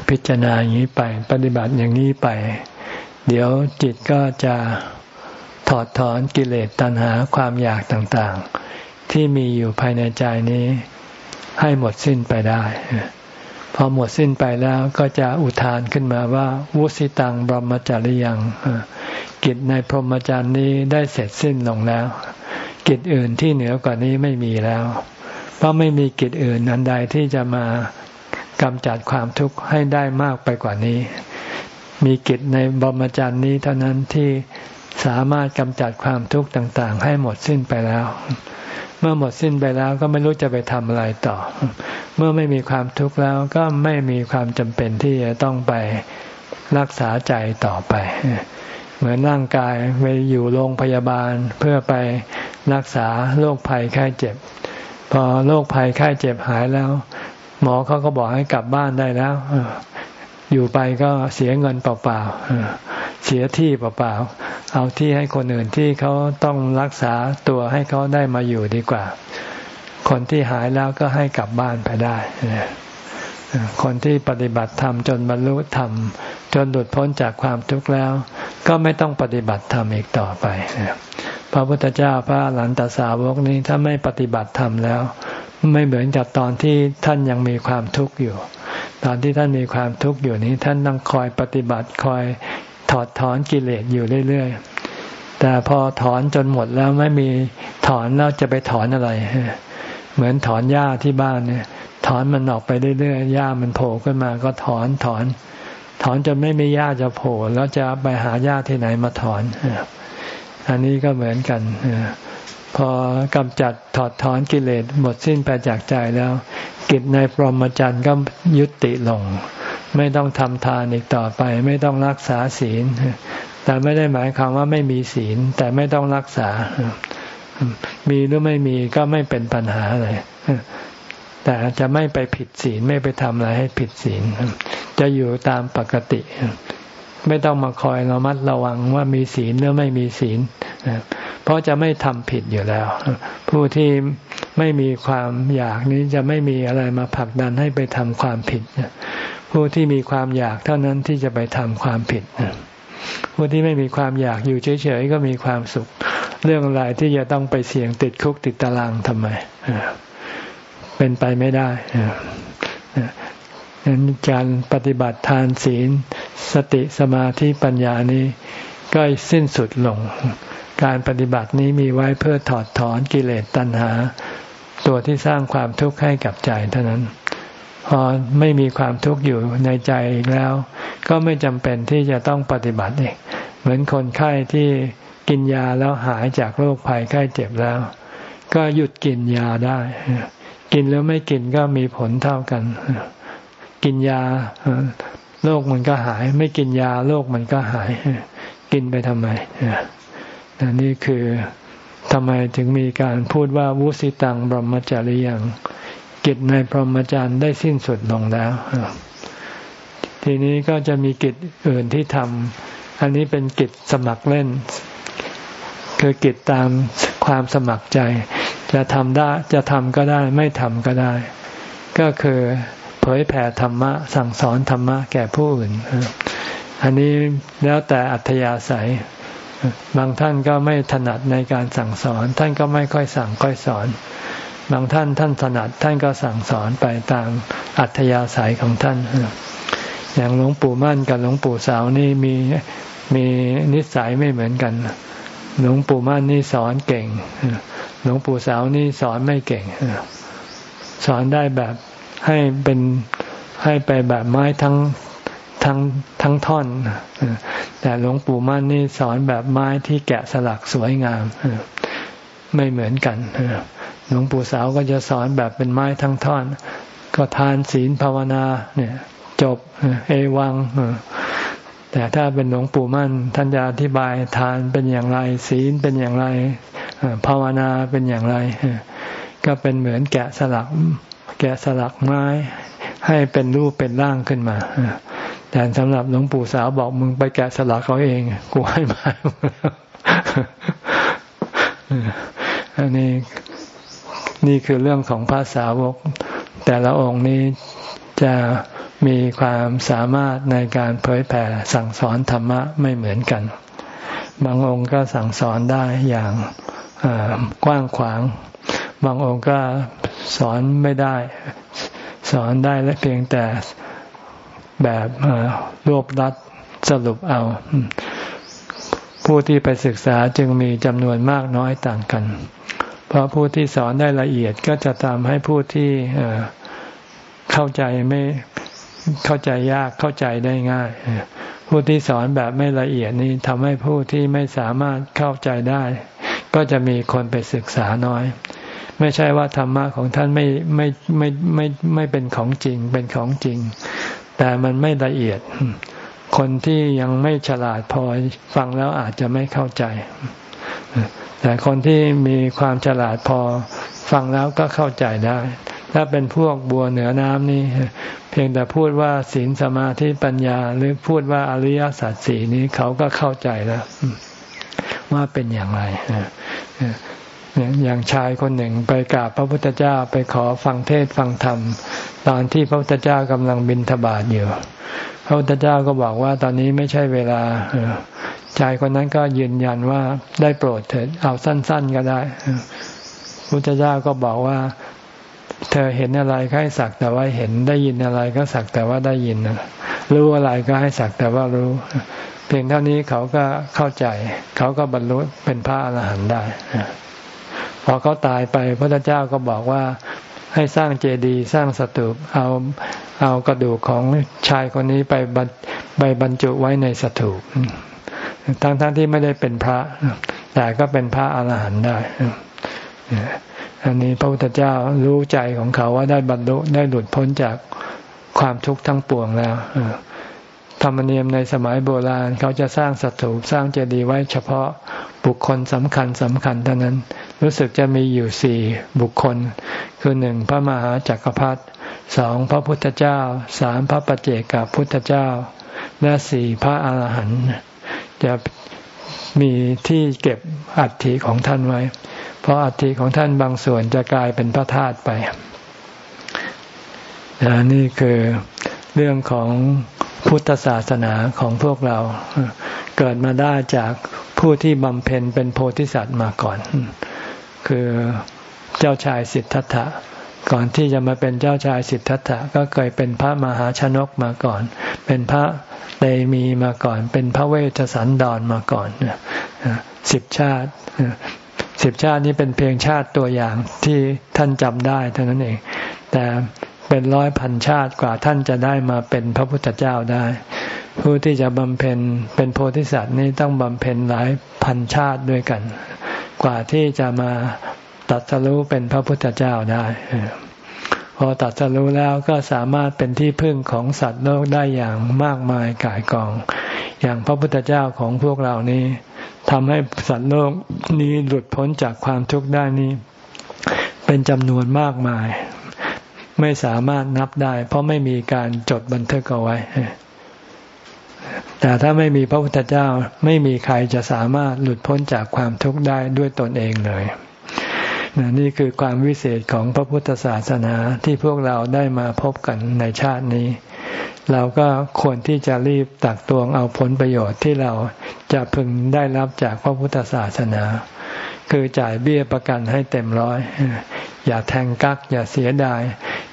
พิจารณาอย่างนี้ไป ปฏิบัติอย่างนี้ไป เดี๋ยวจิตก็จะถอดถอนกิเลสตัณหาความอยากต่างๆ ที่มีอยู่ภายในใจนี้ให้หมดสิ้นไปได้ พอหมดสิ้นไปแล้วก็จะอุทานขึ้นมาว่า วุสิตังบรมจาริยังกิจในพรหมจรรย์นี้ได้เสร็จสิ้นลงแล้ว กิจอื่นที่เหนือกว่านี้ไม่มีแล้ว เพราะไม่มีกิจอื่นอันใดที่จะมากำจัดความทุกข์ให้ได้มากไปกว่านี้ มีกิจในบรมจรรย์นี้เท่านั้นที่สามารถกำจัดความทุกข์ต่าง ๆ ให้หมดสิ้นไปแล้ว เมื่อหมดสิ้นไปแล้วก็ไม่รู้จะไปทำอะไรต่อ เมื่อไม่มีความทุกข์แล้วก็ไม่มีความจำเป็นที่จะต้องไปรักษาใจต่อไป เหมือนร่างกายไปอยู่โรงพยาบาลเพื่อไปรักษาโรคภัยไข้เจ็บ พอโรคภัยไข้เจ็บหายแล้ว หมอเขาก็บอกให้กลับบ้านได้แล้ว อยู่ไปก็เสียเงินเปล่าๆ เสียที่เปล่าๆ เอาที่ให้คนอื่นที่เขาต้องรักษาตัวให้เขาได้มาอยู่ดีกว่า คนที่หายแล้วก็ให้กลับบ้านไปได้ คนที่ปฏิบัติธรรมจนบรรลุธรรม จนหลุดพ้นจากความทุกข์แล้ว ก็ไม่ต้องปฏิบัติธรรมอีกต่อไป พระพุทธเจ้าพระหลันตสาวกนี้ถ้าไม่ปฏิบัติธรรมแล้ว ไม่เหมือนกับตอนที่ท่านยังมีความทุกข์อยู่ ตอนที่ท่านมีความทุกข์อยู่นี้ ท่านต้องคอยปฏิบัติคอยถอดถอนกิเลสอยู่เรื่อยๆ แต่พอถอนจนหมดแล้วไม่มีถอนแล้วจะไปถอนอะไร เหมือนถอนหญ้าที่บ้านเนี่ย ถอนมันออกไปเรื่อยๆหญ้ามันโผล่ขึ้นมาก็ถอนถอน ถอนจนไม่มีหญ้าจะโผล่แล้วจะไปหาหญ้าที่ไหนมาถอนอันนี้ก็เหมือนกัน พอกำจัดถอดถอนกิเลสหมดสิ้นไปจากใจแล้ว กิจในพรหมจรรย์ก็ยุติลง ไม่ต้องทำทานอีกต่อไป ไม่ต้องรักษาศีล แต่ไม่ได้หมายความว่าไม่มีศีล แต่ไม่ต้องรักษา มีหรือไม่มีก็ไม่เป็นปัญหาเลยแต่จะไม่ไปผิดศีลไม่ไปทำอะไรให้ผิดศีลจะอยู่ตามปกติ ไม่ต้องมาคอยระมัดระวังว่ามีศีลหรือไม่มีศีล เพราะจะไม่ทำผิดอยู่แล้ว ผู้ที่ไม่มีความอยากนี้จะไม่มีอะไรมาผลักดันให้ไปทำความผิด ผู้ที่มีความอยากเท่านั้นที่จะไปทำความผิดผู้ที่ไม่มีความอยากอยู่เฉยๆก็มีความสุข เรื่องอะไรที่จะต้องไปเสี่ยงติดคุกติดตารางทำไมเป็นไปไม่ได้การปฏิบัติทานศีล สติสมาธิปัญญานี้ ก็สิ้นสุดลง การปฏิบัตินี้มีไว้เพื่อถอดถอนกิเลสตัณหา ตัวที่สร้างความทุกข์ให้กับใจเท่านั้น พอไม่มีความทุกข์อยู่ในใจอีกแล้ว ก็ไม่จำเป็นที่จะต้องปฏิบัติเองเหมือนคนไข้ที่กินยาแล้วหายจากโรคภัยไข้เจ็บแล้ว ก็หยุดกินยาได้ กินหรือไม่กินก็มีผลเท่ากัน กินยาโรคมันก็หาย ไม่กินยาโรคมันก็หาย กินไปทำไม นี่คือทำไมถึงมีการพูดว่าวุสิตังบรมจาริยังกิจในพรหมจรรย์ได้สิ้นสุดลงแล้ว ทีนี้ก็จะมีกิจอื่นที่ทำอันนี้เป็นกิจสมัครเล่น คือกิจตามความสมัครใจ จะทำได้จะทำก็ได้ไม่ทำก็ได้ ก็คือเผยแผ่ธรรมะ สั่งสอนธรรมะแก่ผู้อื่น อันนี้แล้วแต่อัธยาศัย บางท่านก็ไม่ถนัดในการสั่งสอน ท่านก็ไม่ค่อยสั่งค่อยสอน บางท่านท่านถนัดท่านก็สั่งสอนไปตามอัธยาศัยของท่าน อย่างหลวงปู่มั่นกับหลวงปู่สาวนี่มีมีนิสัยไม่เหมือนกัน หลวงปู่มั่นนี่สอนเก่ง หลวงปู่สาวนี่สอนไม่เก่ง สอนได้แบบให้เป็นให้ไปแบบไม้ทั้ง ทั้งทั้งท่อน แต่หลวงปู่มั่นนี่สอนแบบไม้ที่แกะสลักสวยงามไม่เหมือนกันหลวงปู่สาวก็จะสอนแบบเป็นไม้ทั้งท่อน ก็ทานศีลภาวนาเนี่ย จบเอวังแต่ถ้าเป็นหลวงปู่มั่น ท่านจะอธิบายทานเป็นอย่างไร ศีลเป็นอย่างไรภาวนาเป็นอย่างไรก็เป็นเหมือนแกะสลัก แกะสลักไม้ให้เป็นรูปเป็นร่างขึ้นมา แต่สำหรับหลวงปู่สาวบอกมึงไปแกะสลักเขาเอง กูให้มาอันนี้นี่คือเรื่องของภาษาวก แต่ละองค์นี้จะมีความสามารถในการเผยแผ่สั่งสอนธรรมะไม่เหมือนกัน บางองค์ก็สั่งสอนได้อย่างกว้างขวาง บางองค์ก็สอนไม่ได้ สอนได้และเพียงแต่ แบบรวบรัดสรุปเอา ผู้ที่ไปศึกษาจึงมีจำนวนมากน้อยต่างกัน เพราะผู้ที่สอนได้ละเอียดก็จะทำให้ผู้ที่เข้าใจไม่เข้าใจยากเข้าใจได้ง่าย ผู้ที่สอนแบบไม่ละเอียดนี้ทำให้ผู้ที่ไม่สามารถเข้าใจได้ ก็จะมีคนไปศึกษาน้อย ไม่ใช่ว่าธรรมะของท่านไม่ไม่ไม่ไม่ไม่เป็นของจริงเป็นของจริง แต่มันไม่ละเอียด คนที่ยังไม่ฉลาดพอฟังแล้วอาจจะไม่เข้าใจ แต่คนที่มีความฉลาดพอฟังแล้วก็เข้าใจได้ ถ้าเป็นพวกบัวเหนือน้ำนี่ เพียงแต่พูดว่าศีลสมาธิปัญญา หรือพูดว่าอริยสัจสี่นี้เขาก็เข้าใจแล้วว่าเป็นอย่างไร อย่างชายคนหนึ่งไปกราบพระพุทธเจ้าไปขอฟังเทศฟังธรรม ตอนที่พระพุทธเจ้ากำลังบินทบาทอยู่ พระพุทธเจ้าก็บอกว่าตอนนี้ไม่ใช่เวลาชายคนนั้นก็ยืนยันว่าได้โปรดเถิดเอาสั้น ๆก็ได้พระพุทธเจ้าก็บอกว่า เธอเห็นอะไรก็ให้สักแต่ว่าเห็นได้ยินอะไรก็สักแต่ว่าได้ยินรู้อะไรก็ให้สักแต่ว่ารู้เพียงเท่านี้เขาก็เข้าใจ เขาก็บรรลุเป็นพระอรหันต์ได้ พอเขาตายไปพระเจ้าก็บอกว่าให้สร้างเจดีย์สร้างสถูปเอาเอากระดูกของชายคนนี้ไปไปบรรจุไว้ในสถูปทั้งๆทที่ไม่ได้เป็นพระ แต่ก็เป็นพระอรหันต์ได้อันนี้พระพุทธเจ้ารู้ใจของเขาว่าได้บรรลุได้หลุดพ้นจากความทุกข์ทั้งปวงแล้วธรรมเนียมในสมัยโบราณเขาจะสร้างสถูปสร้างเจดีย์ไว้เฉพาะ บุคคลสำคัญสำคัญเท่านั้น รู้สึกจะมีอยู่สี่บุคคล คือหนึ่งพระมหาจักรพรรดิสองพระพุทธเจ้าสามพระปัจเจกพุทธเจ้า และสี่พระอาหารหันต์จะมีที่เก็บอัฐิของท่านไว้ เพราะอัฐิของท่านบางส่วนจะกลายเป็นพระธาตุไปนี่คือเรื่องของพุทธศาสนาของพวกเรา เกิดมาได้จาก ผู้ที่บำเพ็ญเป็นโพธิสัตว์มาก่อน คือเจ้าชายสิทธัตถะก่อนที่จะมาเป็นเจ้าชายสิทธัตถะก็เคยเป็นพระมหาชนกมาก่อน เป็นพระเตมีมาก่อน เป็นพระเวชสันดรมาก่อนสิบชาติสิบชาตินี้เป็นเพียงชาติตัวอย่างที่ท่านจำได้เท่านั้นเอง แต่เป็นร้อยพันชาติกว่าท่านจะได้มาเป็นพระพุทธเจ้าได้ ผู้ที่จะบำเพ็ญเป็นโพธิสัตว์นี้ต้องบำเพ็ญหลายพันชาติด้วยกัน กว่าที่จะมาตัดสรู้เป็นพระพุทธเจ้าได้ พอตัดสรู้แล้วก็สามารถเป็นที่พึ่งของสัตว์โลกได้อย่างมากมายกายกอง อย่างพระพุทธเจ้าของพวกเรานี้ทำให้สัตว์โลกนี้หลุดพ้นจากความทุกข์ได้นี้ เป็นจำนวนมากมาย ไม่สามารถนับได้ เพราะไม่มีการจดบันทึกเอาไว้ แต่ถ้าไม่มีพระพุทธเจ้าไม่มีใครจะสามารถหลุดพ้นจากความทุกข์ได้ด้วยตนเองเลยนี่คือความวิเศษของพระพุทธศาสนาที่พวกเราได้มาพบกันในชาตินี้ เราก็ควรที่จะรีบตักตวงเอาผลประโยชน์ที่เราจะพึงได้รับจากพระพุทธศาสนา คือจ่ายเบี้ยประกันให้เต็มร้อย อย่าแทงกัก อย่าเสียดาย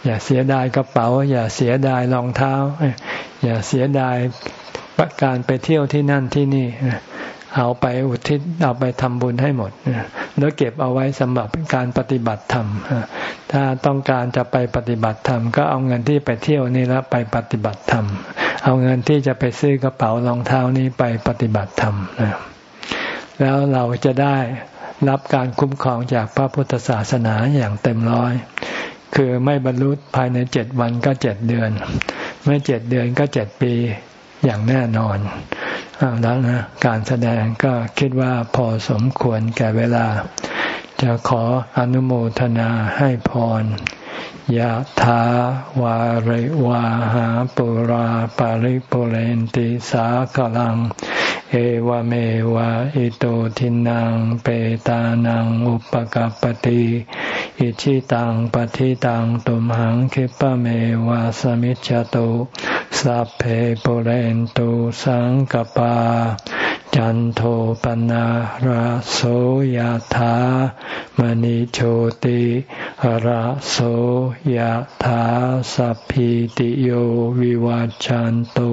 อย่าเสียดายกระเป๋า อย่าเสียดายรองเท้า อย่าเสียดาย การไปเที่ยวที่นั่นที่นี่เอาไปอุทิศเอาไปทำบุญให้หมดแล้วเก็บเอาไว้สำหรับการปฏิบัติธรรมถ้าต้องการจะไปปฏิบัติธรรมก็เอาเงินที่ไปเที่ยวนี่แล้วไปปฏิบัติธรรม เอาเงินที่จะไปซื้อกระเป๋ารองเท้านี้ไปปฏิบัติธรรมแล้วเราจะได้รับการคุ้มครองจากพระพุทธศาสนาอย่างเต็มร้อย คือไม่บรรลุภายในเจ็ดวันก็เจ็ดเดือน ไม่เจ็ดเดือนก็เจ็ดปี อย่างแน่นอนแล้วนะการแสดงก็คิดว่าพอสมควรแก่เวลา จะขออนุโมทนาให้พรยะถาวาริวาหาปุราปาริปุเรนติสากลัง เอวเมวะอิโตทินังเปตานังอุปกัปติอิชิตังปฏิตังตุมหังคิปะเมวะสมิจจตุสัพเพปุเรนตุสังกปา จันโทปนะราโสยธามณิโชติราโสยธาสัพพิติโยวิวัจจันตุ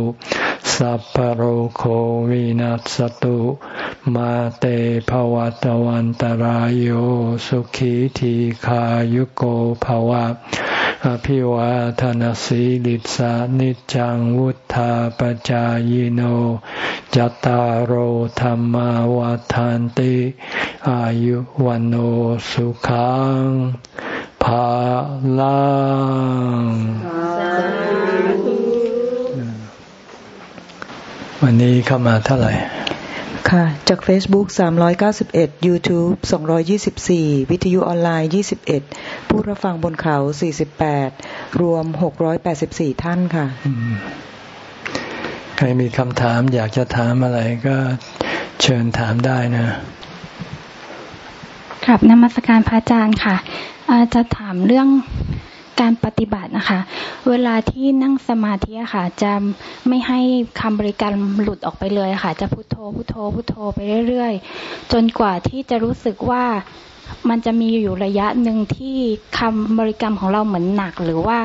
สัพพโรโควินัสตุ มาเตภวัตวันตารโยสุขีทีขายุโกภวะ อภิวาทานสีลิสานิจังวุธาปจายโนจตารโหธรรมวาทานติ อายุวันโอสุขังภาลัง วันนี้เข้ามาเท่าไหร่ ค่ะ จาก Facebook 391 YouTube 224 วิทยุออนไลน์ 21 ผู้รับฟังบนเขา 48 รวม 684 ท่านค่ะ ใครมีคำถามอยากจะถามอะไรก็เชิญถามได้นะ ครับนมัสการพระอาจารย์ค่ะอาจะถามเรื่อง การปฏิบัตินะคะ เวลาที่นั่งสมาธิค่ะ จะไม่ให้คำบริกรรมหลุดออกไปเลยค่ะ จะพุโทโธพุโทโธพุโทโธไปเรื่อยๆ จนกว่าที่จะรู้สึกว่ามันจะมีอยู่ระยะหนึ่งที่คำบริกรรมของเราเหมือนหนัก หรือว่า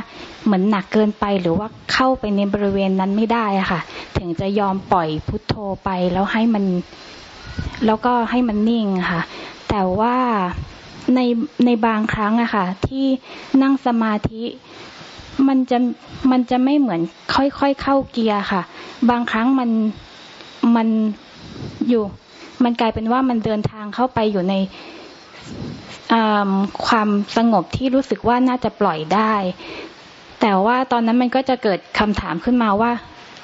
เหมือนหนักเกินไป หรือว่าเข้าไปในบริเวณนั้นไม่ได้ค่ะ ถึงจะยอมปล่อยพุโทโธไปแล้วให้มัน แล้วก็ให้มันนิ่งค่ะ แต่ว่า ในในบางครั้งอะค่ะ ที่นั่งสมาธิมันจะมันจะไม่เหมือนค่อยๆเข้าเกียร์ค่ะ บางครั้งมันมันอยู่ มันกลายเป็นว่ามันเดินทางเข้าไปอยู่ในความสงบที่รู้สึกว่าน่าจะปล่อยได้ แต่ว่าตอนนั้นมันก็จะเกิดคำถามขึ้นมาว่า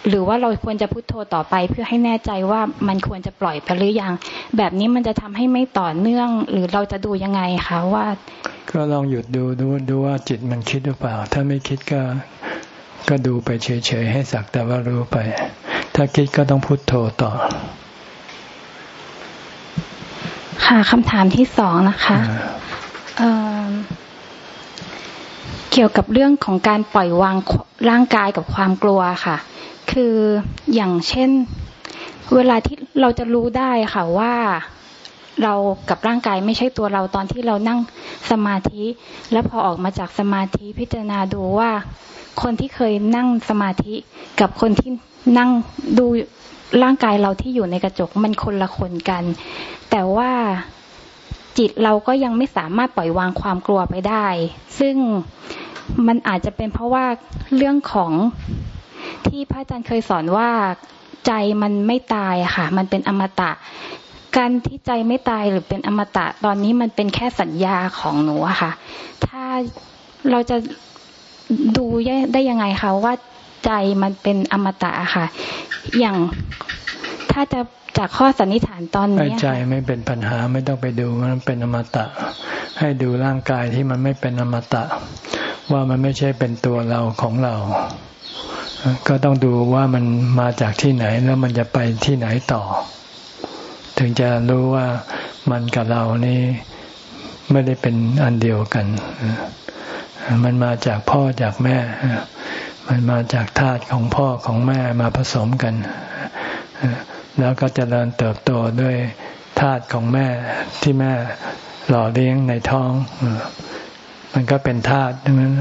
หรือว่าเราควรจะพุโทโธต่อไป เพื่อให้แน่ใจว่ามันควรจะปล่อยไปหรือยัง แบบนี้มันจะทำให้ไม่ต่อเนื่อง หรือเราจะดูยังไงคะว่า ก็ลองหยุดดูดูดูว่าจิตมันคิดหรือเปล่า ถ้าไม่คิดก็ก็ดูไปเฉยๆให้สักแต่ว่ารู้ไป ถ้าคิดก็ต้องพุโทโธต่อ ค่ะคำถามที่สองนะคะเเกี่ยวกับเรื่องของการปล่อยวางร่างกายกับความกลัวค่ะ คืออย่างเช่น เวลาที่เราจะรู้ได้ค่ะว่าเรากับร่างกายไม่ใช่ตัวเราตอนที่เรานั่งสมาธิ แล้วพอออกมาจากสมาธิพิจารณาดูว่า คนที่เคยนั่งสมาธิ กับคนที่นั่งดูร่างกายเราที่อยู่ในกระจกมันคนละคนกัน แต่ว่าจิตเราก็ยังไม่สามารถปล่อยวางความกลัวไปได้ ซึ่งมันอาจจะเป็นเพราะว่าเรื่องของ ที่พระอาจารย์เคยสอนว่าใจมันไม่ตายค่ะ มันเป็นอมตะ การที่ใจไม่ตายหรือเป็นอมตะ ตอนนี้มันเป็นแค่สัญญาของหนูอะค่ะ ถ้าเราจะดูได้ยังไงคะว่าใจมันเป็นอมตะอะค่ะ อย่างถ้าจะจากข้อสันนิษฐานตอนนี้ใจไม่เป็นปัญหาไม่ต้องไปดูมันเป็นอมตะ ให้ดูร่างกายที่มันไม่เป็นอมตะ ว่ามันไม่ใช่เป็นตัวเราของเรา ก็ต้องดูว่ามันมาจากที่ไหนแล้วมันจะไปที่ไหนต่อ ถึงจะรู้ว่ามันกับเรานี่ไม่ได้เป็นอันเดียวกัน มันมาจากพ่อจากแม่ มันมาจากธาตุของพ่อของแม่มาผสมกัน แล้วก็จเจริญเติบโตด้วยธาตุของแม่ที่แม่หล่อเลี้ยงในท้อง มันก็เป็นธาตุนั้น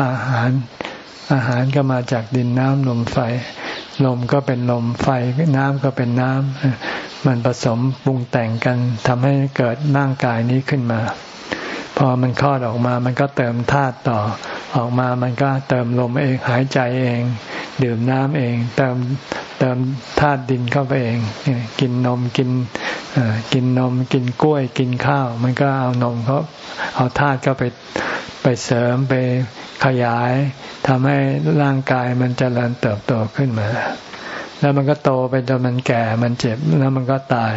อาหาร อาหารก็มาจากดินน้ำลมไฟ ลมก็เป็นลมไฟน้ำก็เป็นน้ำมันผสมปรุงแต่งกันทำให้เกิดร่างกายนี้ขึ้นมา พอมันคลอดออกมามันก็เติมธาตุต่อ ออกมามันก็เติมลมเองหายใจเอง ดื่มน้ำเอง เติมเติมธาตุดินเข้าไปเองกินนมกินกินนมกินกล้วยกินข้าว มันก็เอานมเขาเอาธาตุก็ไป ไปเสริมไปขยายทำให้ร่างกายมันจเจริญเติบโตขึ้นมา แล้วมันก็โตไปจนมันแก่มันเจ็บแล้วมันก็ตาย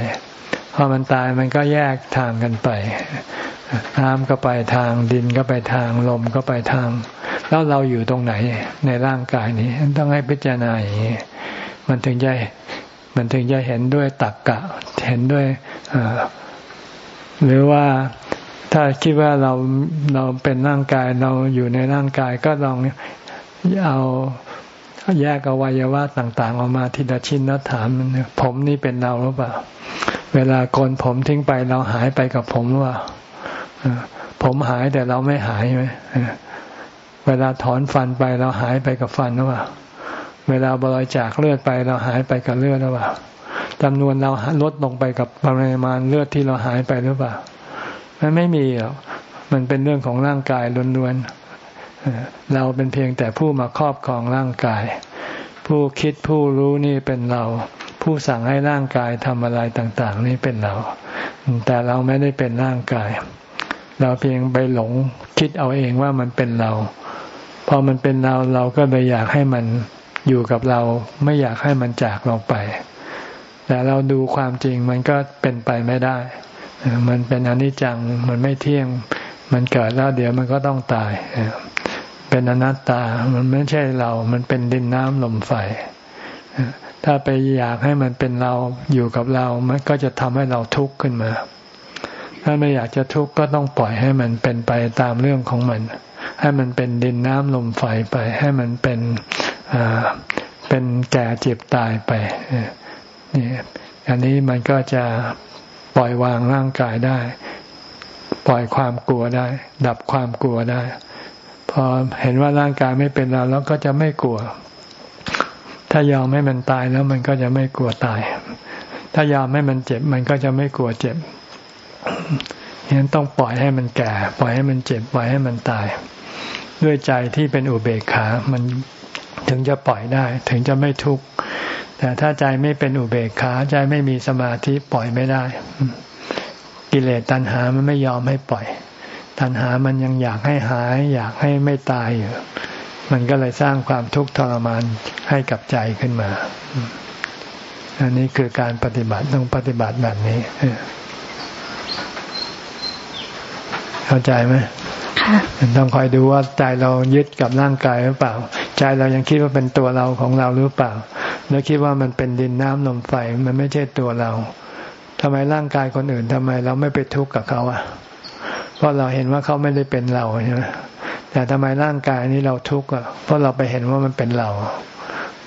พอมันตายมันก็แยกทางกันไปน้ำก็ไปทางดินก็ไปทางลมก็ไปทาง แล้วเราอยู่ตรงไหนในร่างกายนี้ต้องให้พิจารณาอย่างนี้มันถึงจะมันถึงจะเห็นด้วยตักกะ เห็นด้วยหรือว่า ถ้าคิดว่าเราเราเป็นร่างกายเราอยู่ในร่างกายก็ลองเอาแยกอวัยวะต่างๆออกมาทีละชิ้นแล้วถามผมนี่เป็นเราหรือเปล่า เวลาโกนผมทิ้งไปเราหายไปกับผมหรือเปล่าผมหายแต่เราไม่หายไหมเวลาถอนฟันไปเราหายไปกับฟันหรือเปล่า เวลาบริจาคเลือดไปเราหายไปกับเลือดหรือเปล่าจำนวนเราลดลงไปกับปริมาณเลือดที่เราหายไปหรือเปล่า มันไม่มีหรอกมันเป็นเรื่องของร่างกายล้วนๆเราเป็นเพียงแต่ผู้มาครอบครองร่างกาย ผู้คิดผู้รู้นี่เป็นเรา ผู้สั่งให้ร่างกายทำอะไรต่าง ๆ นี่เป็นเรา แต่เราไม่ได้เป็นร่างกาย เราเพียงไปหลงคิดเอาเองว่ามันเป็นเรา พอมันเป็นเราเราก็เลยอยากให้มันอยู่กับเราไม่อยากให้มันจากเราไป แต่เราดูความจริงมันก็เป็นไปไม่ได้ มันเป็นอนิจจังมันไม่เที่ยง มันเกิดแล้วเดี๋ยวมันก็ต้องตาย เป็นอนัตตา มันไม่ใช่เรา มันเป็นดินน้ำลมไฟถ้าไปอยากให้มันเป็นเราอยู่กับเรา มันก็จะทำให้เราทุกข์ขึ้นมา ถ้าไม่อยากจะทุกข์ก็ต้องปล่อยให้มันเป็นไปตามเรื่องของมัน ให้มันเป็นดินน้ำลมไฟไป ให้มันเป็นเป็นแก่เจ็บตายไปนี่อันนี้มันก็จะ ปล่อยวางร่างกายได้ ปล่อยความกลัวได้ ดับความกลัวได้ พอเห็นว่าร่างกายไม่เป็นเราแล้วก็จะไม่กลัว ถ้ายอมให้มันตายแล้วมันก็จะไม่กลัวตาย ถ้ายอมให้มันเจ็บ มันก็จะไม่กลัวเจ็บฉะนั้นต้องปล่อยให้มันแก่ ปล่อยให้มันเจ็บปล่อยให้มันตาย ด้วยใจที่เป็นอุเบกขา มันถึงจะปล่อยได้ ถึงจะไม่ทุกข์ แต่ถ้าใจไม่เป็นอุเบกขาใจไม่มีสมาธิปล่อยไม่ได้ กิเลสตัณหามันไม่ยอมให้ปล่อย ตัณหามันยังอยากให้หาย อยากให้ไม่ตายอยู่มันก็เลยสร้างความทุกข์ทรมานให้กับใจขึ้นมา อันนี้คือการปฏิบัติต้องปฏิบัติแบบนี้เข้าใจไหมต้องคอยดูว่าใจเรายึดกับร่างกายหรือเปล่า ใจเรายังคิดว่าเป็นตัวเราของเราหรือเปล่า แล้วคิดว่ามันเป็นดินน้ำลมไฟมันไม่ใช่ตัวเราทำไมร่างกายคนอื่นทำไมเราไม่ไปทุกข์กับเขาอะ เพราะเราเห็นว่าเขาไม่ได้เป็นเราใช่ไหมแต่ทำไมร่างกายนี้เราทุกข์อะเพราะเราไปเห็นว่ามันเป็นเรา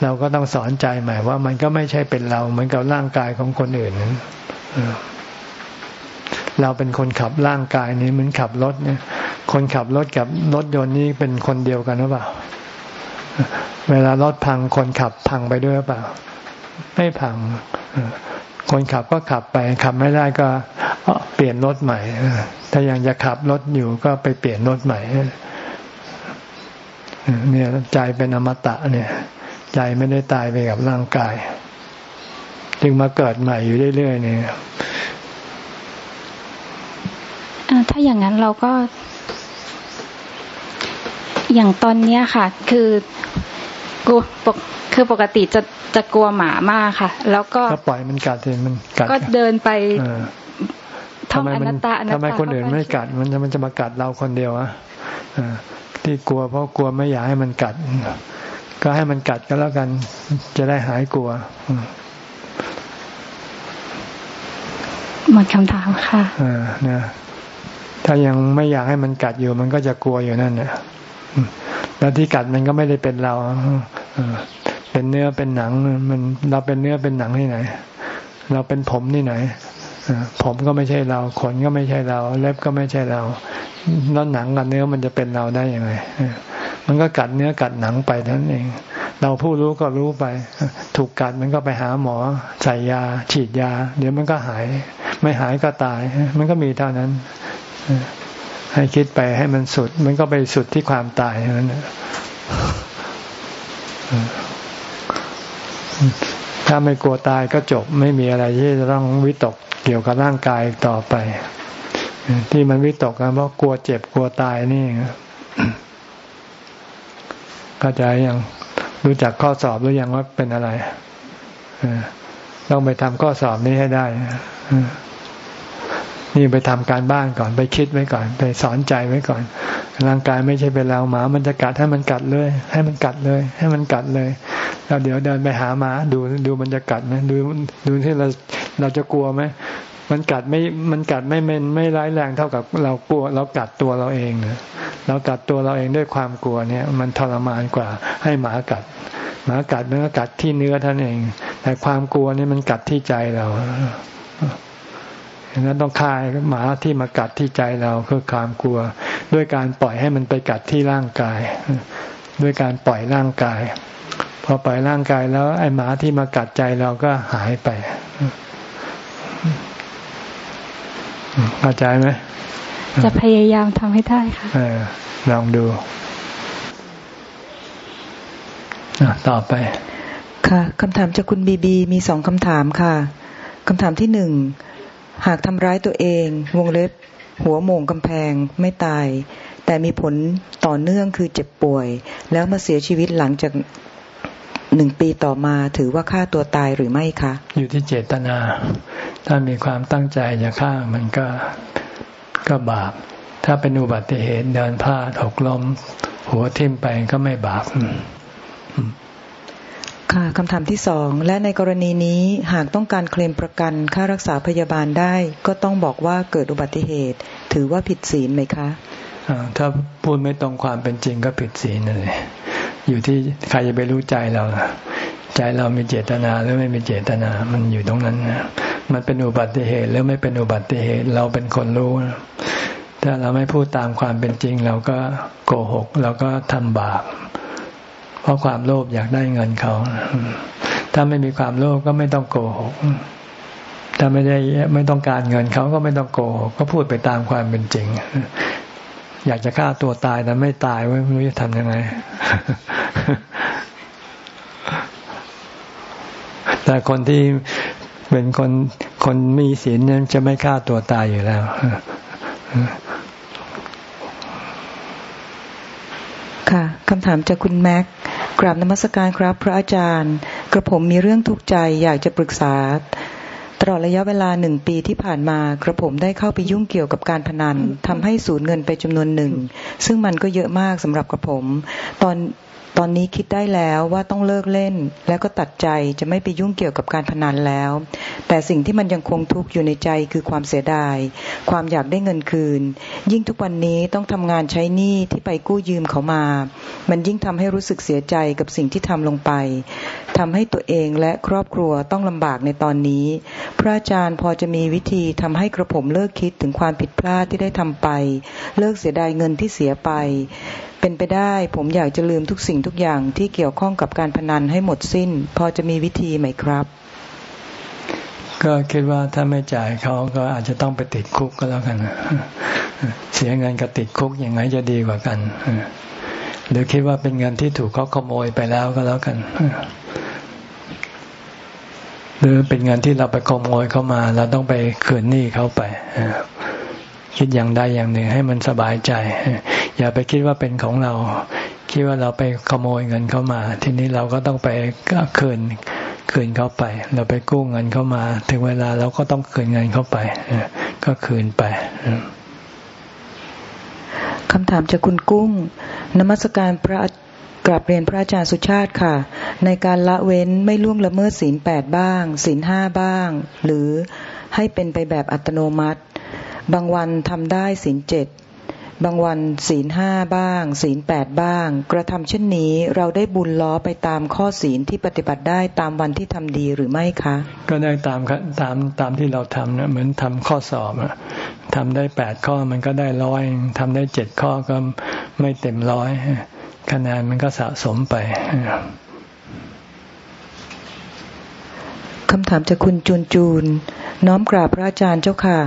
เราก็ต้องสอนใจใหม่ว่ามันก็ไม่ใช่เป็นเรา เหมือนกับร่างกายของคนอื่นนั้นเราเป็นคนขับร่างกายนี้เหมือนขับรถเนี่ย คนขับรถกับรถยนต์นี้เป็นคนเดียวกันหรือเปล่า เวลารถพังคนขับพังไปด้วยหรือเปล่า ไม่พัง คนขับก็ขับไป ขับไม่ได้ก็เปลี่ยนรถใหม่ ถ้ายังจะขับรถอยู่ก็ไปเปลี่ยนรถใหม่เนี่ยใจเป็นอมตะเนี่ย ใจไม่ได้ตายไปกับร่างกาย จึงมาเกิดใหม่อยู่เรื่อยๆเนี่ยถ้าอย่างนั้นเราก็ อย่างตอนเนี้ยค่ะ คือ กลัวปกคือปกติจะจะกลัวหมามากค่ะ แล้วก็ก็ปล่อยมันกัดเลยมันกัดก็เดินไปท่องอนัตตาทำไมคนอื่นไม่กัด มันจะมันจะมากัดเราคนเดียวอะที่กลัวเพราะกลัวไม่อยากให้มันกัด ก็ให้มันกัดก็แล้วกัน จะได้หายกลัวหมดคำถามค่ะอ่านะถ้ายังไม่อยากให้มันกัดอยู่ มันก็จะกลัวอยู่นั่นเนี่ย แล้วที่กัดมันก็ไม่ได้เป็นเราเป็นเนื้อเป็นหนัง มันเราเป็นเนื้อเป็นหนังที่ไหน เราเป็นผมที่ไหนผมก็ไม่ใช่เรา ขนก็ไม่ใช่เรา เล็บก็ไม่ใช่เราแล้วหนังกับเนื้อมันจะเป็นเราได้ยังไงมันก็กัดเนื้อกัดหนังไปท่านเอง เราผู้รู้ก็รู้ไป ถูกกัดมันก็ไปหาหมอ ใส่ยา ฉีดยา เดี๋ยวมันก็หาย ไม่หายก็ตาย มันก็มีเท่านั้น ให้คิดไปให้มันสุด มันก็ไปสุดที่ความตายนั้นถ้าไม่กลัวตายก็จบ ไม่มีอะไรที่จะต้องวิตกเกี่ยวกับร่างกายต่อไป ที่มันวิตกกันเพราะกลัวเจ็บกลัวตายนี่เข้าใจยังรู้จักข้อสอบหรือยังว่าเป็นอะไรต้องไปทำข้อสอบนี้ให้ได้ นี่ไปทำการบ้านก่อนไปคิดไว้ก่อน ไปสอนใจไว้ก่อน ร่างกายไม่ใช่เป็นเราหมา มันจะกัดให้มันกัดเลย ให้มันกัดเลย ให้มันกัดเลยแล้วเดี๋ยวเดินไปหาหมาดูดูมันจะกัดไหมดูดูที่เราเราจะกลัวไหมมันกัดไม่ มันกัดไม่เมนไม่ร้ายแรงเท่ากับเรากลัว เรากัดตัวเราเองเรากัดตัวเราเองด้วยความกลัวเนี่ย มันทรมานกว่าให้หมากัด หมากัดมันก็กัดที่เนื้อท่านเอง แต่ความกลัวนี่มันกัดที่ใจเรา ดังนั้นต้องคายหมาที่มากัดที่ใจเราคือความกลัว ด้วยการปล่อยให้มันไปกัดที่ร่างกาย ด้วยการปล่อยร่างกาย พอปล่อยร่างกายแล้ว ไอ้หมาที่มากัดใจเราก็หายไปเข้าใจไหมจะพยายามทำให้ได้ค่ะลองดูต่อไป ค่ะคำถามจากคุณบีบี มีสองคำถามค่ะคำถามที่หนึ่ง หากทำร้ายตัวเอง วงเล็บ หัวโมงกำแพงไม่ตาย แต่มีผลต่อเนื่องคือเจ็บป่วย แล้วมาเสียชีวิตหลังจากหนึ่งปีต่อมาถือว่าฆ่าตัวตายหรือไม่คะ อยู่ที่เจตนา ถ้ามีความตั้งใจจะฆ่ามันก็ก็บาป ถ้าเป็นอุบัติเหตุเดินพลาดหกล้ม หัวทิ่มไปก็ไม่บาป ค่ะคำถามที่สองและในกรณีนี้หากต้องการเคลมประกันค่ารักษาพยาบาลได้ ก็ต้องบอกว่าเกิดอุบัติเหตุ ถือว่าผิดศีลไหมคะถ้าพูดไม่ตรงความเป็นจริงก็ผิดศีลเลยอยู่ที่ใครจะไปรู้ใจเรา ใจเรามีเจตนาหรือไม่มีเจตนา มันอยู่ตรงนั้นนะมันเป็นอุบัติเหตุหรือไม่เป็นอุบัติเหตุ เราเป็นคนรู้ถ้าเราไม่พูดตามความเป็นจริง เราก็โกหก เราก็ทำบาป เพราะความโลภอยากได้เงินเขา ถ้าไม่มีความโลภก็ไม่ต้องโกหก ถ้าไม่ได้ไม่ต้องการเงินเขาก็ไม่ต้องโกหกก็พูดไปตามความเป็นจริง อยากจะฆ่าตัวตายแต่ไม่ตายไม่รู้จะทำยังไง แต่คนที่เป็นคนคนมีศีลนั้นจะไม่ฆ่าตัวตายอยู่แล้วค่ะคำถามจากคุณแม็ก กราบนมัสการครับ พระอาจารย์ กระผมมีเรื่องทุกข์ใจอยากจะปรึกษา ตลอดระยะเวลาหนึ่งปีที่ผ่านมากระผมได้เข้าไปยุ่งเกี่ยวกับการพนันทำให้สูญเงินไปจำนวนหนึ่ง ซึ่งมันก็เยอะมากสำหรับกระผม ตอน ตอนนี้คิดได้แล้วว่าต้องเลิกเล่น แล้วก็ตัดใจจะไม่ไปยุ่งเกี่ยวกับการพนันแล้ว แต่สิ่งที่มันยังคงทุกข์อยู่ในใจคือความเสียดาย ความอยากได้เงินคืน ยิ่งทุกวันนี้ต้องทำงานใช้หนี้ที่ไปกู้ยืมเขามา มันยิ่งทำให้รู้สึกเสียใจกับสิ่งที่ทำลงไปทำให้ตัวเองและครอบครัวต้องลำบากในตอนนี้ พระอาจารย์พอจะมีวิธีทำให้กระผมเลิกคิดถึงความผิดพลาดที่ได้ทำไป เลิกเสียดายเงินที่เสียไปเป็นไปได้ผมอยากจะลืมทุกสิ่งทุกอย่างที่เกี่ยวข้องกับการพนันให้หมดสิ้น พอจะมีวิธีไหมครับ ก็คิดว่าถ้าไม่จ่ายเขาก็อาจจะต้องไปติดคุกก็แล้วกัน เสียเงินกับติดคุกยังไงจะดีกว่ากันหรือคิดว่าเป็นเงินที่ถูกเขาขโมยไปแล้วก็แล้วกันหรือเป็นเงินที่เราไปขโมยเข้ามาเราต้องไปคืนหนี้เขาไปคิดอย่างใดอย่างหนึ่งให้มันสบายใจ อย่าไปคิดว่าเป็นของเรา คิดว่าเราไปขโมยเงินเข้ามา ทีนี้เราก็ต้องไปคืนคืนเขาไป เราไปกู้เงินเข้ามา ถึงเวลาเราก็ต้องคืนเงินเข้าไปก็คืนไปคำถามจากคุณกุ้ง นมัสการพระกราบเรียนพระอาจารย์สุชาติค่ะ ในการละเว้นไม่ล่วงละเมิดศีลแปดบ้างศีลห้าบ้าง หรือให้เป็นไปแบบอัตโนมัติ บางวันทำได้ศีลเจ็ด บางวันศีลห้าบ้าง ศีลแปดบ้าง กระทำเช่นนี้เราได้บุญล้อไปตามข้อศีลที่ปฏิบัติได้ตามวันที่ทำดีหรือไม่คะ ก็ได้ตามตามตามที่เราทำนะเหมือนทำข้อสอบอะทำได้แปดข้อมันก็ได้ร้อยทำได้เจ็ดข้อก็ไม่เต็มร้อยคะแนนมันก็สะสมไปคำถามจากคุณจูนจูน น้อมกราบพระอาจารย์เจ้าค่ะ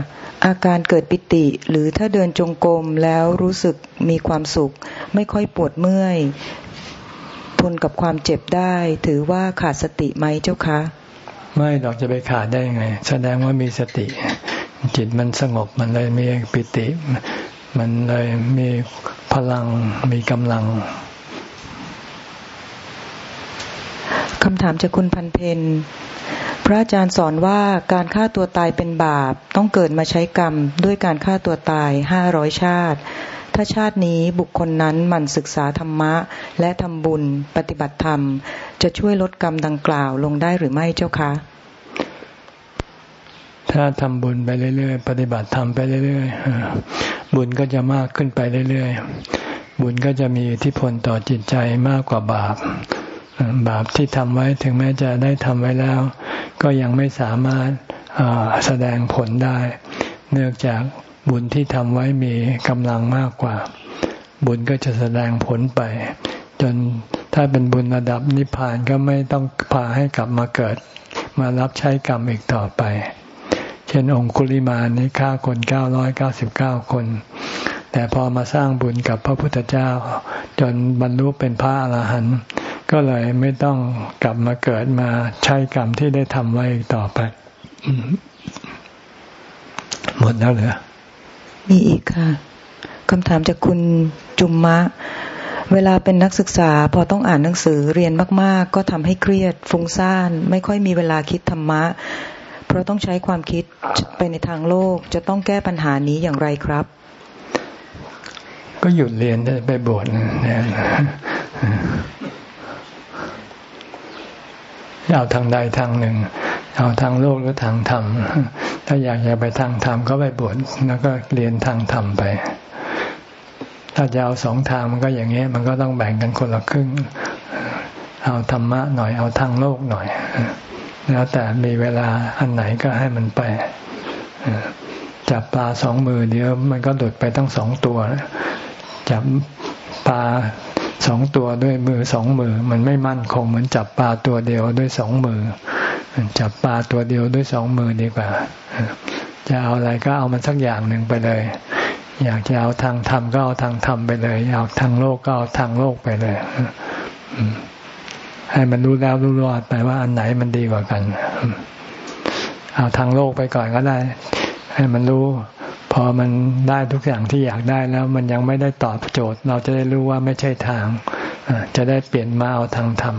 อาการเกิดปิติหรือถ้าเดินจงกรมแล้วรู้สึกมีความสุข ไม่ค่อยปวดเมื่อย ทนกับความเจ็บได้ ถือว่าขาดสติไหมเจ้าคะ ไม่ดอกจะไปขาดได้ยังไง แสดงว่ามีสติ จิตมันสงบมันเลยมีปิติ มันเลยมีพลังมีกำลังคำถามจากคุณพันเพนพ ระอาจารย์สอนว่าการฆ่าตัวตายเป็นบาป ต้องเกิดมาใช้กรรมด้วยการฆ่าตัวตายห้าร้อยชาติ ถ้าชาตินี้บุคคลนั้นหมั่นศึกษาธรรมะ และทำบุญปฏิบัติธรรม จะช่วยลดกรรมดังกล่าวลงได้หรือไม่เจ้าคะ ถ้าทำบุญไปเรื่อย ๆ ปฏิบัติธรรมไปเรื่อย ๆ บุญก็จะมากขึ้นไปเรื่อย ๆ บุญก็จะมีอิทธิพลต่อจิตใจมากกว่าบาป บาปที่ทำไว้ถึงแม้จะได้ทำไว้แล้ว ก็ยังไม่สามารถแสดงผลได้ เนื่องจากบุญที่ทำไว้มีกำลังมากกว่า บุญก็จะแสดงผลไป จนถ้าเป็นบุญระดับนิพพานก็ไม่ต้องพาให้กลับมาเกิด มารับใช้กรรมอีกต่อไป เช่นองคุลิมานี้ฆ่าคนเก้าร้อยเก้าสิบเก้าคน แต่พอมาสร้างบุญกับพระพุทธเจ้า จนบรรลุเป็นพระอรหันต์ ก็เลยไม่ต้องกลับมาเกิดมาใช้กรรมที่ได้ทำไว้ต่อไป หมดแล้วเหรอ มีอีกค่ะคำถามจากคุณจุมมะ เวลาเป็นนักศึกษาพอต้องอ่านหนังสือเรียนมาก ๆ ก็ทำให้เครียดฟุ้งซ่าน ไม่ค่อยมีเวลาคิดธรรมะ เพราะต้องใช้ความคิดไปในทางโลก จะต้องแก้ปัญหานี้อย่างไรครับ ก็หยุดเรียนได้ไปบวชนะ เอาทางใดทางหนึ่ง เอาทางโลกหรือทางธรรม ถ้าอยากจะไปทางธรรมก็ไปบวชแล้วก็เรียนทางธรรมไป ถ้าจะเอาสองทางมันก็อย่างนี้มันก็ต้องแบ่งกันคนละครึ่ง เอาธรรมะหน่อยเอาทางโลกหน่อย แล้วแต่มีเวลาอันไหนก็ให้มันไปจับปลาสองมือเดียวมันก็หลุดไปตั้งสองตัว จับปลา สองตัวด้วยมือสองมือ มันไม่มั่นคงเหมือนจับปลาตัวเดียวด้วยสองมือ จับปลาตัวเดียวด้วยสองมือดีกว่า จะเอาอะไรก็เอามันสักอย่างหนึ่งไปเลย อยากจะเอาทางธรรมก็เอาทางธรรมไปเลยอยากทางโลกก็เอาทางโลกไปเลยให้มันรู้แล้วรู้รอดไปว่าอันไหนมันดีกว่ากัน เอาทางโลกไปก่อนก็ได้ ให้มันรู้ พอมันได้ทุกอย่างที่อยากได้แล้ว มันยังไม่ได้ตอบโจทย์ เราจะได้รู้ว่าไม่ใช่ทาง จะได้เปลี่ยนมาเอาทางธรรม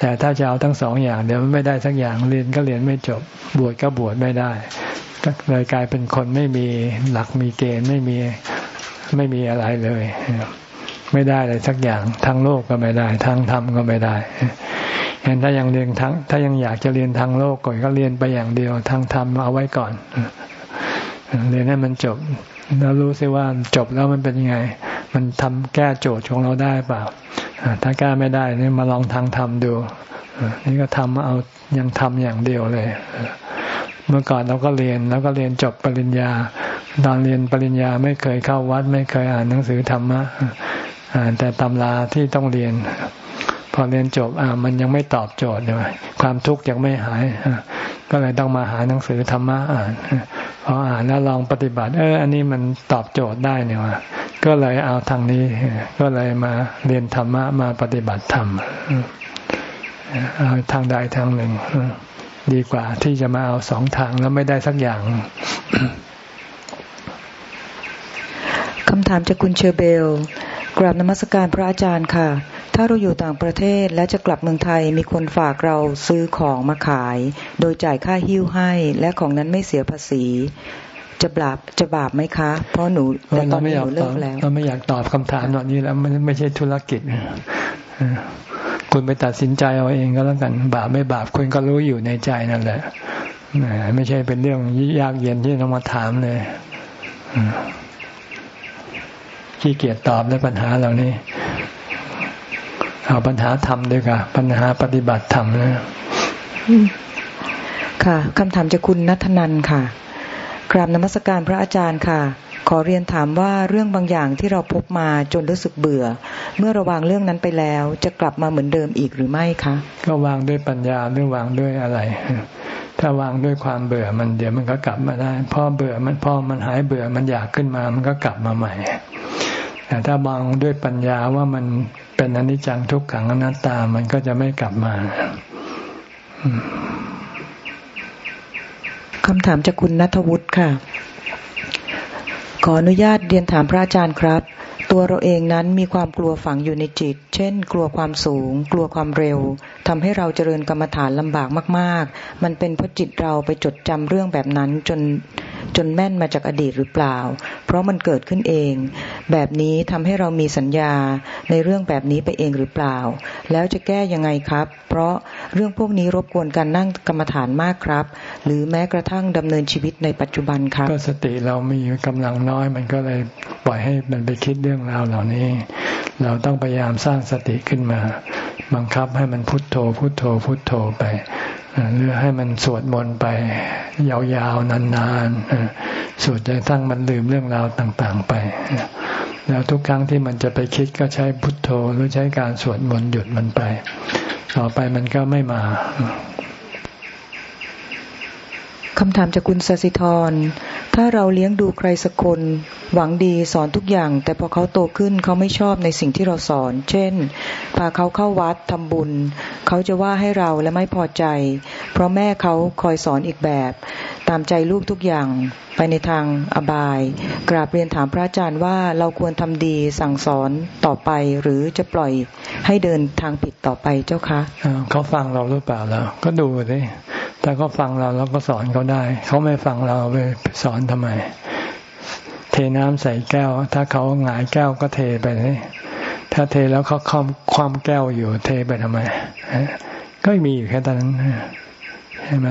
แต่ถ้าจะเอาทั้งสองอย่างเดี๋ยวมันไม่ได้สักอย่างเรียนก็เรียนไม่จบบวชก็บวชไม่ได้ก็เลยกลายเป็นคนไม่มีหลักมีเกณฑ์ไม่มีไม่มีอะไรเลย ไม่ได้เลยสักอย่างทางโลกก็ไม่ได้ทางธรรมก็ไม่ได้เห็นถ้ายังเรียนทั้งถ้ายังอยากจะเรียนทางโลกก่อนก็เรียนไปอย่างเดียวทางธรรมเอาไว้ก่อน เรียนให้มันจบ แล้วรู้ซิว่าจบแล้วมันเป็นยังไง มันทำแก้โจทย์ของเราได้เปล่าถ้าแก้ไม่ได้นี่มาลองทางทำดูนี่ก็ทำเอายังทำอย่างเดียวเลยเมื่อก่อนเราก็เรียนแล้วก็เรียนจบปริญญา ตอนเรียนปริญญาไม่เคยเข้าวัด ไม่เคยอ่านหนังสือธรรมะอ่านแต่ตำราที่ต้องเรียน พอเรียนจบอ่ามันยังไม่ตอบโจทย์เลยความทุกข์ยังไม่หายก็เลยต้องมาหาหนังสือธรรมะอ่าน พออ่านแล้วลองปฏิบัติ เออ อันนี้มันตอบโจทย์ได้เนี่ยว่าก็เลยเอาทางนี้ ก็เลยมาเรียนธรรมะมาปฏิบัติธรรมเอาทางใดทางหนึ่งดีกว่าที่จะมาเอาสองทางแล้วไม่ได้สักอย่างคำถามจากคุณเชอร์เบล กราบนมัสการพระอาจารย์ค่ะ ถ้าเราอยู่ต่างประเทศและจะกลับเมืองไทยมีคนฝากเราซื้อของมาขาย โดยจ่ายค่าหิ้วให้และของนั้นไม่เสียภาษี จะบาปจะบาปไหมคะ เพราะหนูแต่ตอนนี้หนูเลิกแล้วเราไม่อยากตอบคำถามแบบนี้แล้วมันไม่ใช่ธุรกิจคุณไปตัดสินใจเอาเองก็แล้วกัน บาปไม่บาปคุณก็รู้อยู่ในใจนั่นแหละไม่ใช่เป็นเรื่องยากเย็นที่ต้องมาถามเลยขี้เกียจตอบในปัญหาเหล่านี้ เอาปัญหาธรรมด้วยค่ะ ปัญหาปฏิบัติธรรมนะค่ะคำถามจากคุณนัทนันค่ะกราบนมัสการพระอาจารย์ค่ะ ขอเรียนถามว่าเรื่องบางอย่างที่เราพบมาจนรู้สึกเบื่อ เมื่อระวางเรื่องนั้นไปแล้ว จะกลับมาเหมือนเดิมอีกหรือไม่คะก็วางด้วยปัญญาหรือวางด้วยอะไร ถ้าวางด้วยความเบื่อมันเดี๋ยวมันก็กลับมาได้พอเบื่อมันพอมันหายเบื่อมันอยากขึ้นมา มันก็กลับมาใหม่แต่ถ้ามองด้วยปัญญาว่ามัน เป็นอนิจจังทุกขังอนัตตามันก็จะไม่กลับมาคำถามจากคุณนัทวุฒิค่ะ ขออนุญาตเรียนถามพระอาจารย์ครับ ตัวเราเองนั้นมีความกลัวฝังอยู่ในจิต เช่น กลัวความสูง กลัวความเร็วทำให้เราเจริญกรรมฐานลำบากมาก ๆ มันเป็นเพราะจิตเราไปจดจำเรื่องแบบนั้นจน จนแม่นมาจากอดีตหรือเปล่า เพราะมันเกิดขึ้นเอง แบบนี้ทำให้เรามีสัญญาในเรื่องแบบนี้ไปเองหรือเปล่า แล้วจะแก้ยังไงครับ เพราะเรื่องพวกนี้รบกวนการนั่งกรรมฐานมากครับ หรือแม้กระทั่งดำเนินชีวิตในปัจจุบันครับ ก็สติเรามีกำลังน้อยมันก็เลยปล่อยให้มันไปคิดเรื่องราวเหล่านี้ เราต้องพยายามสร้างสติขึ้นมา บังคับให้มันพุทโธพุทโธพุทโธไป หรือให้มันสวดมนต์ไปยาวๆ นานๆ สวดจนทั้งมันลืมเรื่องราวต่างๆไป แล้วทุกครั้งที่มันจะไปคิดก็ใช้พุทโธหรือใช้การสวดมนต์หยุดมันไป ต่อไปมันก็ไม่มา คำถามจากคุณสสิธร ถ้าเราเลี้ยงดูใครสักคน หวังดีสอนทุกอย่าง แต่พอเขาโตขึ้นเขาไม่ชอบในสิ่งที่เราสอน เช่น พาเขาเข้าวัดทำบุญ เขาจะว่าให้เราและไม่พอใจ เพราะแม่เขาคอยสอนอีกแบบ ตามใจลูกทุกอย่างไปในทางอบาย กราบเรียนถามพระอาจารย์ว่าเราควรทำดีสั่งสอนต่อไปหรือจะปล่อยให้เดินทางผิดต่อไปเจ้าคะเขาฟังเราหรือเปล่าแล้วก็ดูสิ ถ้าเขาฟังเราเราก็สอนเขาได้ เขาไม่ฟังเราไปสอนทำไม เทน้ำใส่แก้ว ถ้าเขาหงายแก้วก็เทไปเลยถ้าเทแล้วเขาคว่ำความแก้วอยู่ เทไปทำไมก็มีอยู่แค่ตอนนั้นใช่ไหม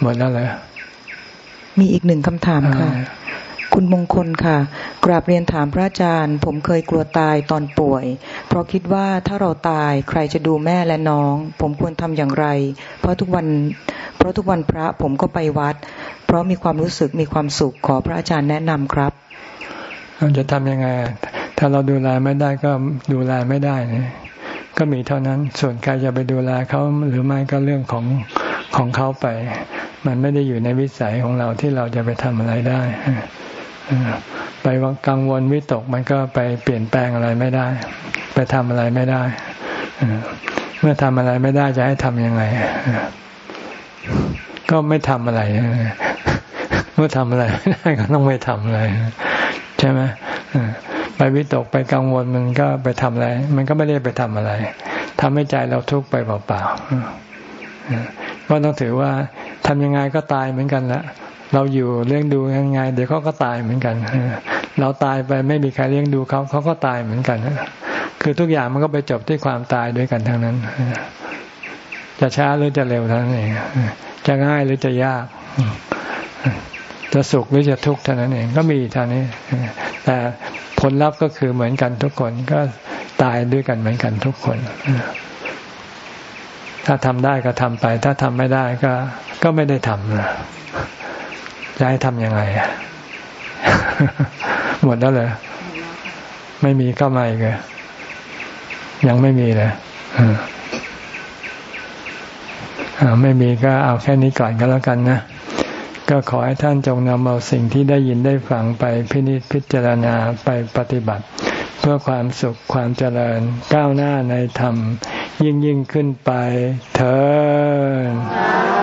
หมดแล้วเลยมีอีกหนึ่งคำถามค่ะ คุณมงคลค่ะ กราบเรียนถามพระอาจารย์ ผมเคยกลัวตายตอนป่วย เพราะคิดว่าถ้าเราตายใครจะดูแม่และน้อง ผมควรทำอย่างไร เพราะทุกวัน เพราะทุกวันพระผมก็ไปวัด เพราะมีความรู้สึกมีความสุขขอพระอาจารย์แนะนำครับเราจะทำยังไง ถ้าเราดูแลไม่ได้ก็ดูแลไม่ได้นะก็มีเท่านั้น ส่วนใครจะไปดูแลเขาหรือไม่ก็เรื่องของของเขาไป มันไม่ได้อยู่ในวิสัยของเราที่เราจะไปทำอะไรได้ ไปกังวลวิตกมันก็ไปเปลี่ยนแปลงอะไรไม่ได้ ไปทำอะไรไม่ได้ เมื่อทำอะไรไม่ได้จะให้ทำยังไง ก็ไม่ทำอะไร เมื่อทำอะไรไม่ได้ก็ต้องไม่ทำอะไร ใช่ไหมไปวิตกไปกังวลมันก็ไปทำอะไร มันก็ไม่ได้ไปทำอะไรทำให้ใจเราทุกข์ไปเปล่าๆก็ต้องถือว่าทำยังไงก็ตายเหมือนกันละ เราอยู่เลี้ยงดูยังไง เดี๋ยวเขาก็ตายเหมือนกัน เราตายไปไม่มีใครเลี้ยงดูเขาเขาก็ตายเหมือนกัน คือทุกอย่างมันก็ไปจบที่ความตายด้วยกันทั้งนั้น จะช้าหรือจะเร็วเท่านั้นเองจะง่ายหรือจะยาก จะสุขหรือจะทุกข์เท่านั้นเองก็มีเท่านี้ แต่ผลลัพธ์ก็คือเหมือนกันทุกคนก็ตายด้วยกันเหมือนกันทุกคน ถ้าทำได้ก็ทำไป ถ้าทำไม่ได้ก็ก็ไม่ได้ทำนะ จะให้ทำยังไงหมดแล้วเลยไม่มีก็ไม่เลยยังไม่มีเลยไม่มีก็เอาแค่นี้ก่อนก็แล้วกันนะก็ขอให้ท่านจงนำเอาสิ่งที่ได้ยินได้ฟังไปพินิจพิจารณาไปปฏิบัติ เพื่อความสุขความเจริญก้าวหน้าในธรรม ยิ่งยิ่งขึ้นไปเถิด